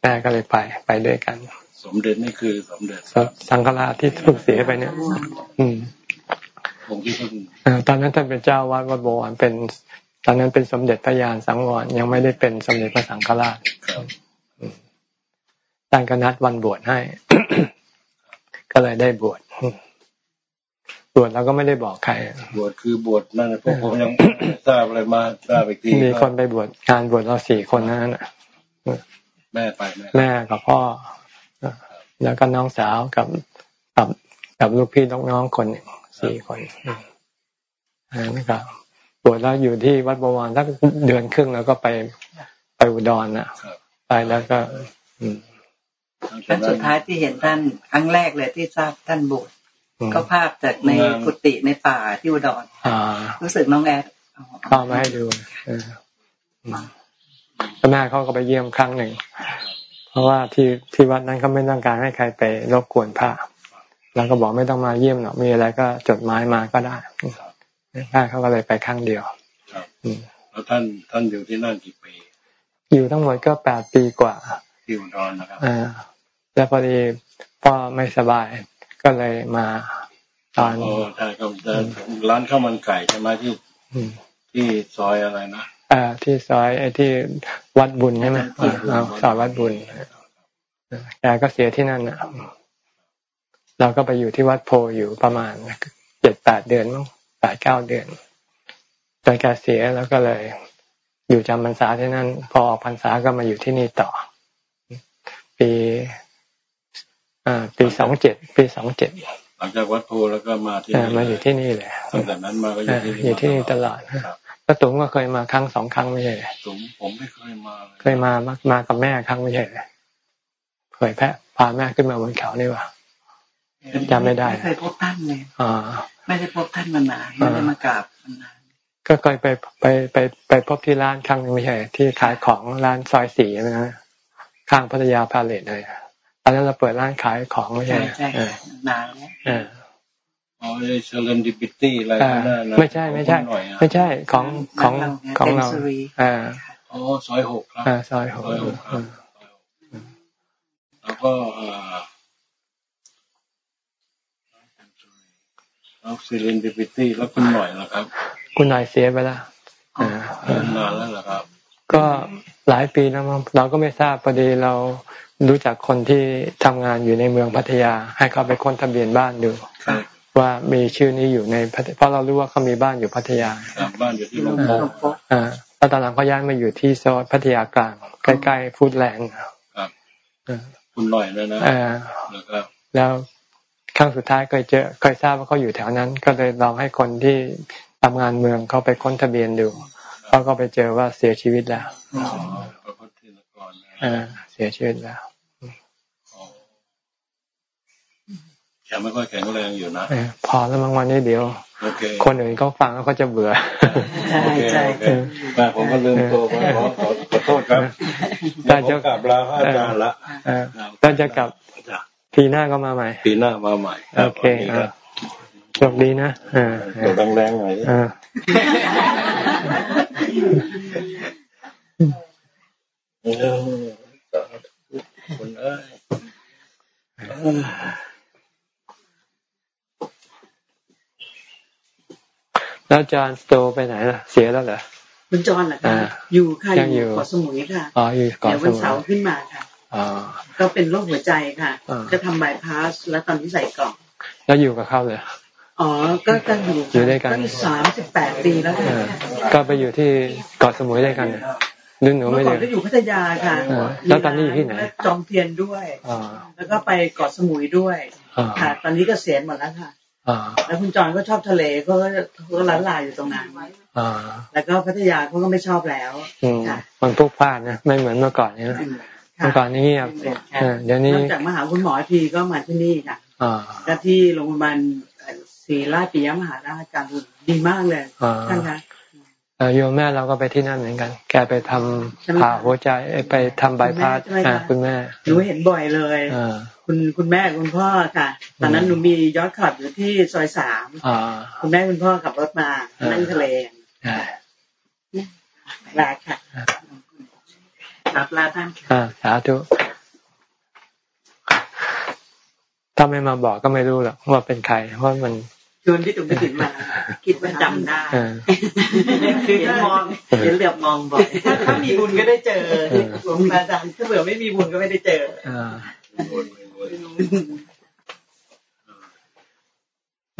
S1: แม่ก็เลยไปไปด้วยกัน
S5: สมเด็จนี่คือสมเด็จ
S1: สังฆราชที่ถูกเสียไปเนี่ย อืมผมที่พิ่งตอนนั้นท่านเป็นเจ้าวัดวัดโบวรเป็น ตอนนั้นเป็นสมเด็จพระยานสังวรยังไม่ได้เป็นสมเด็จพระสังฆราชท่านก็นัดวันบวชให้ ก็เลยได้บวช บวชแล้วก็ไม่ได้บอกใคร
S5: บวชคือบวชนั่นพวกผมยังทราบอะไรมาทราบอีกที
S1: มีคนไปบวชงานบวชเราสี่คนนั้น
S5: แม่ไป
S1: แม่กับพ่อแล้วก็น้องสาวกับกับกับลูกพี่น้องน้องคนหนึ่งสี่คนนี่ก็บวชแล้วอยู่ที่วัดบวรสักเดือนครึ่งแล้วก็ไปไปอุดรนะไปแล้วก็
S6: ครั้งสุดท้ายที่เห็นท่านครั้งแรกเลยที่ทราบท่านบวช ก็ภาพจากในกุฏิในป่าที่อุดรรู้สึกน้องแอด
S1: เข้ามาให้ดูแม่เขาก็ไปเยี่ยมครั้งหนึ่ง เพราะว่าที่ที่วัดนั้นเขาไม่ต้องการให้ใครไปรบกวนพระแล้วก็บอกไม่ต้องมาเยี่ยมหรอกมีอะไรก็จดหมายมาก็ได้พระเขาก็เลยไปครั้งเดียว
S5: แล้วท่านท่านอยู่ที่นั่นกี่ปี
S1: อยู่ทั้งหมดก็แปดปีกว่า
S5: ที่อุดรนะครับ
S1: อ่าแล้วพอดีพ่อไม่สบาย ก็เลยมาตอน
S5: โอ้ใช่ครับร้านข้าวมันไก่ใช่ไหมที่ที่ซอยอะไรนะ
S1: อ่าที่ซอยไอ้ที่วัดบุญใช่ไหมซอยวัดบุญแกก็เสียที่นั่นนะเราก็ไปอยู่ที่วัดโพอยู่ประมาณเจ็ดแปดเดือนมั้งแปดเก้าเดือนจนแกเสียแล้วก็เลยอยู่จำพรรษาที่นั่น พอออกพรรษาก็มาอยู่ที่นี่ต่อ ปี อ่าปีสองเจ็ดปีสองเจ็ด
S5: หลังจากวัดโพแล้วก็มาที่
S1: มาอยู่ที่นี่เลย
S5: ตั้งแต่นั้นมาก็อยู่ที่
S1: นี่อยู่ที่นี่ตลอดก็ตุ๋มก็เคยมาครั้งสองครั้งไม่ใช่
S5: ตุ๋มผมไม่เคยมา
S1: เคยมามากับแม่ครั้งไม่ใช่เคยแพะพาแม่ขึ้นมาบนเขานี่วะจำไม่ได้
S6: ไม่เคยพบท่านเลยอ่าไม่ได้พบท่านมานานไม่ได้มากราบมานาน
S1: ก็เคยไปไปไปไปพบที่ร้านครั้งนึงไม่ใช่ที่ขายของร้านซอยสีนะข้างพัทยาพาเลทเลย ตอนนั้นเราเปิดร้านขายของไม่ใช่
S6: ใช่นานแล้
S5: อ๋อเชลิมดิบิตี้อะไร
S1: ไม่ใช่ไม่ใช่ ไม่ใช่ของของของเราอ่า
S5: อ๋อซอยหกครับ
S1: อ่าซอยหก
S5: แล้วก็อ่าออกซิเลนดิปิตี้แล้วคุณหน่อยนะครับ
S1: คุณหน่อยเสียไปแล้ว
S5: นานแล้วเหรอครับ
S1: ก็หลายปีแล้วเราก็ไม่ทราบพอดีเรา รู้จักคนที่ทำงานอยู่ในเมืองพัทยา ให้เขาไปค้นทะเบียนบ้านดูว่ามีชื่อนี้อยู่ในเพราะเรารู้ว่าเขามีบ้านอยู่พัทยา
S5: บ้านอยู่ที่ลงโพ
S1: อ่าแล้วตอนหลังเขาย้ายมาอยู่ที่ซอยพัทยากลางใกล้ๆฟูดแลนด์
S5: ครับคุณหน่อยนะนะ
S1: แล้วก็แล้วครั้งสุดท้ายเคยเจอเคยทราบว่าเขาอยู่แถวนั้น ก็เลยลองให้คนที่ทำงานเมืองเขาไปค้นทะเบียนดูเขาก็ไปเจอว่าเสียชีวิตแล้ว
S5: อ๋อ
S1: เสียชีวิตแล้ว
S5: ยังไม่ค่อยแข็งแรงอยู่นะ
S1: พอแล้วบางวันนี้เดียวคนอื่นเขาฟังแล้วเขาจะเบื่อ
S7: ใช่ใช่
S5: แต่ผมก็ลืมตัวไปขอขอโทษครับถ้าจะกลับลาอาจารย์ละ
S1: ถ้าจะกลับปีหน้าก็มาใหม่
S5: ปีหน้ามาใหม่
S1: โอเคโชคดีนะอ่า
S5: ตัวแรงๆหน่อยอ่าคุณเอ้ย
S1: แล้วจอห์นสโตไปไหนล่ะ เสียแล้วเหรอ
S7: คุณจอห์นเหรอคะอยู่ค่ะอยู่เกาะสมุยค่ะ
S1: อ๋ออยู่เกาะสมุยเดี๋ยววัน
S7: เสาร์ขึ้นมาค่ะอ๋อก็เป็นโรคหัวใจค่ะ ก็ทำบายพาสแล้วตอนที่ใส่กล่อง
S1: แล้วอยู่กับเขาเลย
S7: อ๋อ ก็ก็อยู่
S1: อยู่ด้วยกัน
S7: สามสิบแปดปีแล้วค่ะ
S1: ก็ไปอยู่ที่เกาะสมุยด้วยกัน
S7: ดึ
S1: งหนูไม่
S7: ได้ก็อยู่พัทยาค่ะ
S1: แล้วตอนนี้อยู่ที่ไหน
S7: จอมเทียนด้วยแล้วก็ไปเกาะสมุยด้วยค่ะ ตอนนี้ก็เสียหมดแล้วค่ะ แล้วคุณจอนก็ชอบทะเลเขาก็เขาก็ล้านลายอยู่ตรงนั้นแล้วก็พัทยาเขาก็ไม่ชอบแล้ว
S1: มันพวกพลาดนะไม่เหมือนเมื่อก่อนเนี่ยเมื่อก่อนนี้เดี๋ยวนี้
S7: นอกจากมาหาคุณหมอทีก็มาที่นี่ค่ะก็ที่โรงพยาบาลศรีราชปิยมหาราชการดีมากเลยท่านคะ
S1: โยมแม่เราก็ไปที่นั่นเหมือนกัน แกไปทำผ่าหัวใจไปทำใบพัดคุณแม่
S7: หนูเห็นบ่อยเลยคุณคุณแม่คุณพ่อค่ะ ตอนนั้นหนูมียอดขับอยู่ที่ซอยสามคุณแม่คุณพ่อขับรถมานั่งทะเลลาค่ะกลับลาท่าน
S1: สาธุถ้าไม่มาบอกก็ไม่รู้หรอกว่าเป็นใครเพราะมัน
S7: ชวนพี่ตุ้มไปถึงมา คิดว่าจำได้คือถ้ามองเห็นเหลือบมองบ่อยถ้ามีบุญก็ได้เจอหลวงอาจารย์ถ้าเผื่อไม่มีบุญก็ไม่ได้เจอ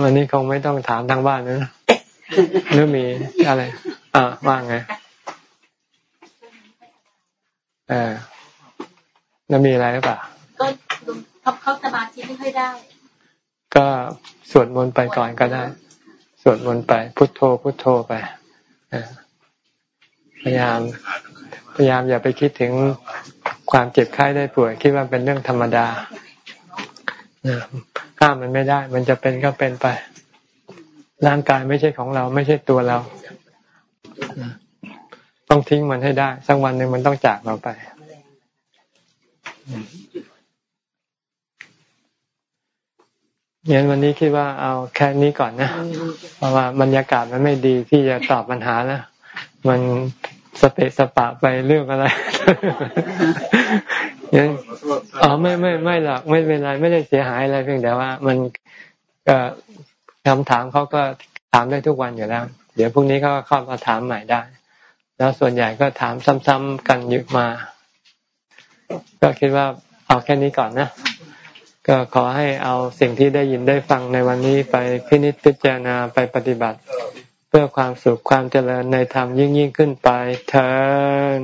S1: วันนี้คงไม่ต้องถามทางบ้านนะหรือมีอะไรอ่าว่างไงเออแล้วมีอะไรหรือเปล่า
S8: ก็เขาเขาสมาธิไม่ค่อยได้
S1: ก็สวดมนต์ไปก่อนก็ได้ สวดมนต์ไปพุทโธพุทโธไปพยายามพยายามอย่าไปคิดถึงความเจ็บไข้ได้ป่วยคิดว่าเป็นเรื่องธรรมดาห้ามมันไม่ได้ มันจะเป็นก็เป็นไป ร่างกายไม่ใช่ของเรา ไม่ใช่ตัวเรา ต้องทิ้งมันให้ได้ สักวันหนึ่งมันต้องจากเราไป งั้นวันนี้คิดว่าเอาแค่นี้ก่อนนะ เพราะว่าบรรยากาศมันไม่ดีที่จะตอบปัญหาแล้วมันสเปะสปะไปเรื่องอะไรยังอ๋อไม่ไม่ไม่หรอกไม่เป็นไรไม่ได้เสียหายอะไรเพียงแต่ว่า มันก็คำถามเขาก็ถามได้ทุกวันอยู่แล้ว เดี๋ยวพรุ่งนี้เขาเข้ามาถามใหม่ได้ แล้วส่วนใหญ่ก็ถามซ้ำๆกันเยอะมา ก็คิดว่าเอาแค่นี้ก่อนนะ ก็ขอให้เอาสิ่งที่ได้ยินได้ฟังในวันนี้ไปพินิจพิจารณาไปปฏิบัติ เพื่อความสุขความเจริญในธรรมยิ่งยิ่งขึ้นไปเถิด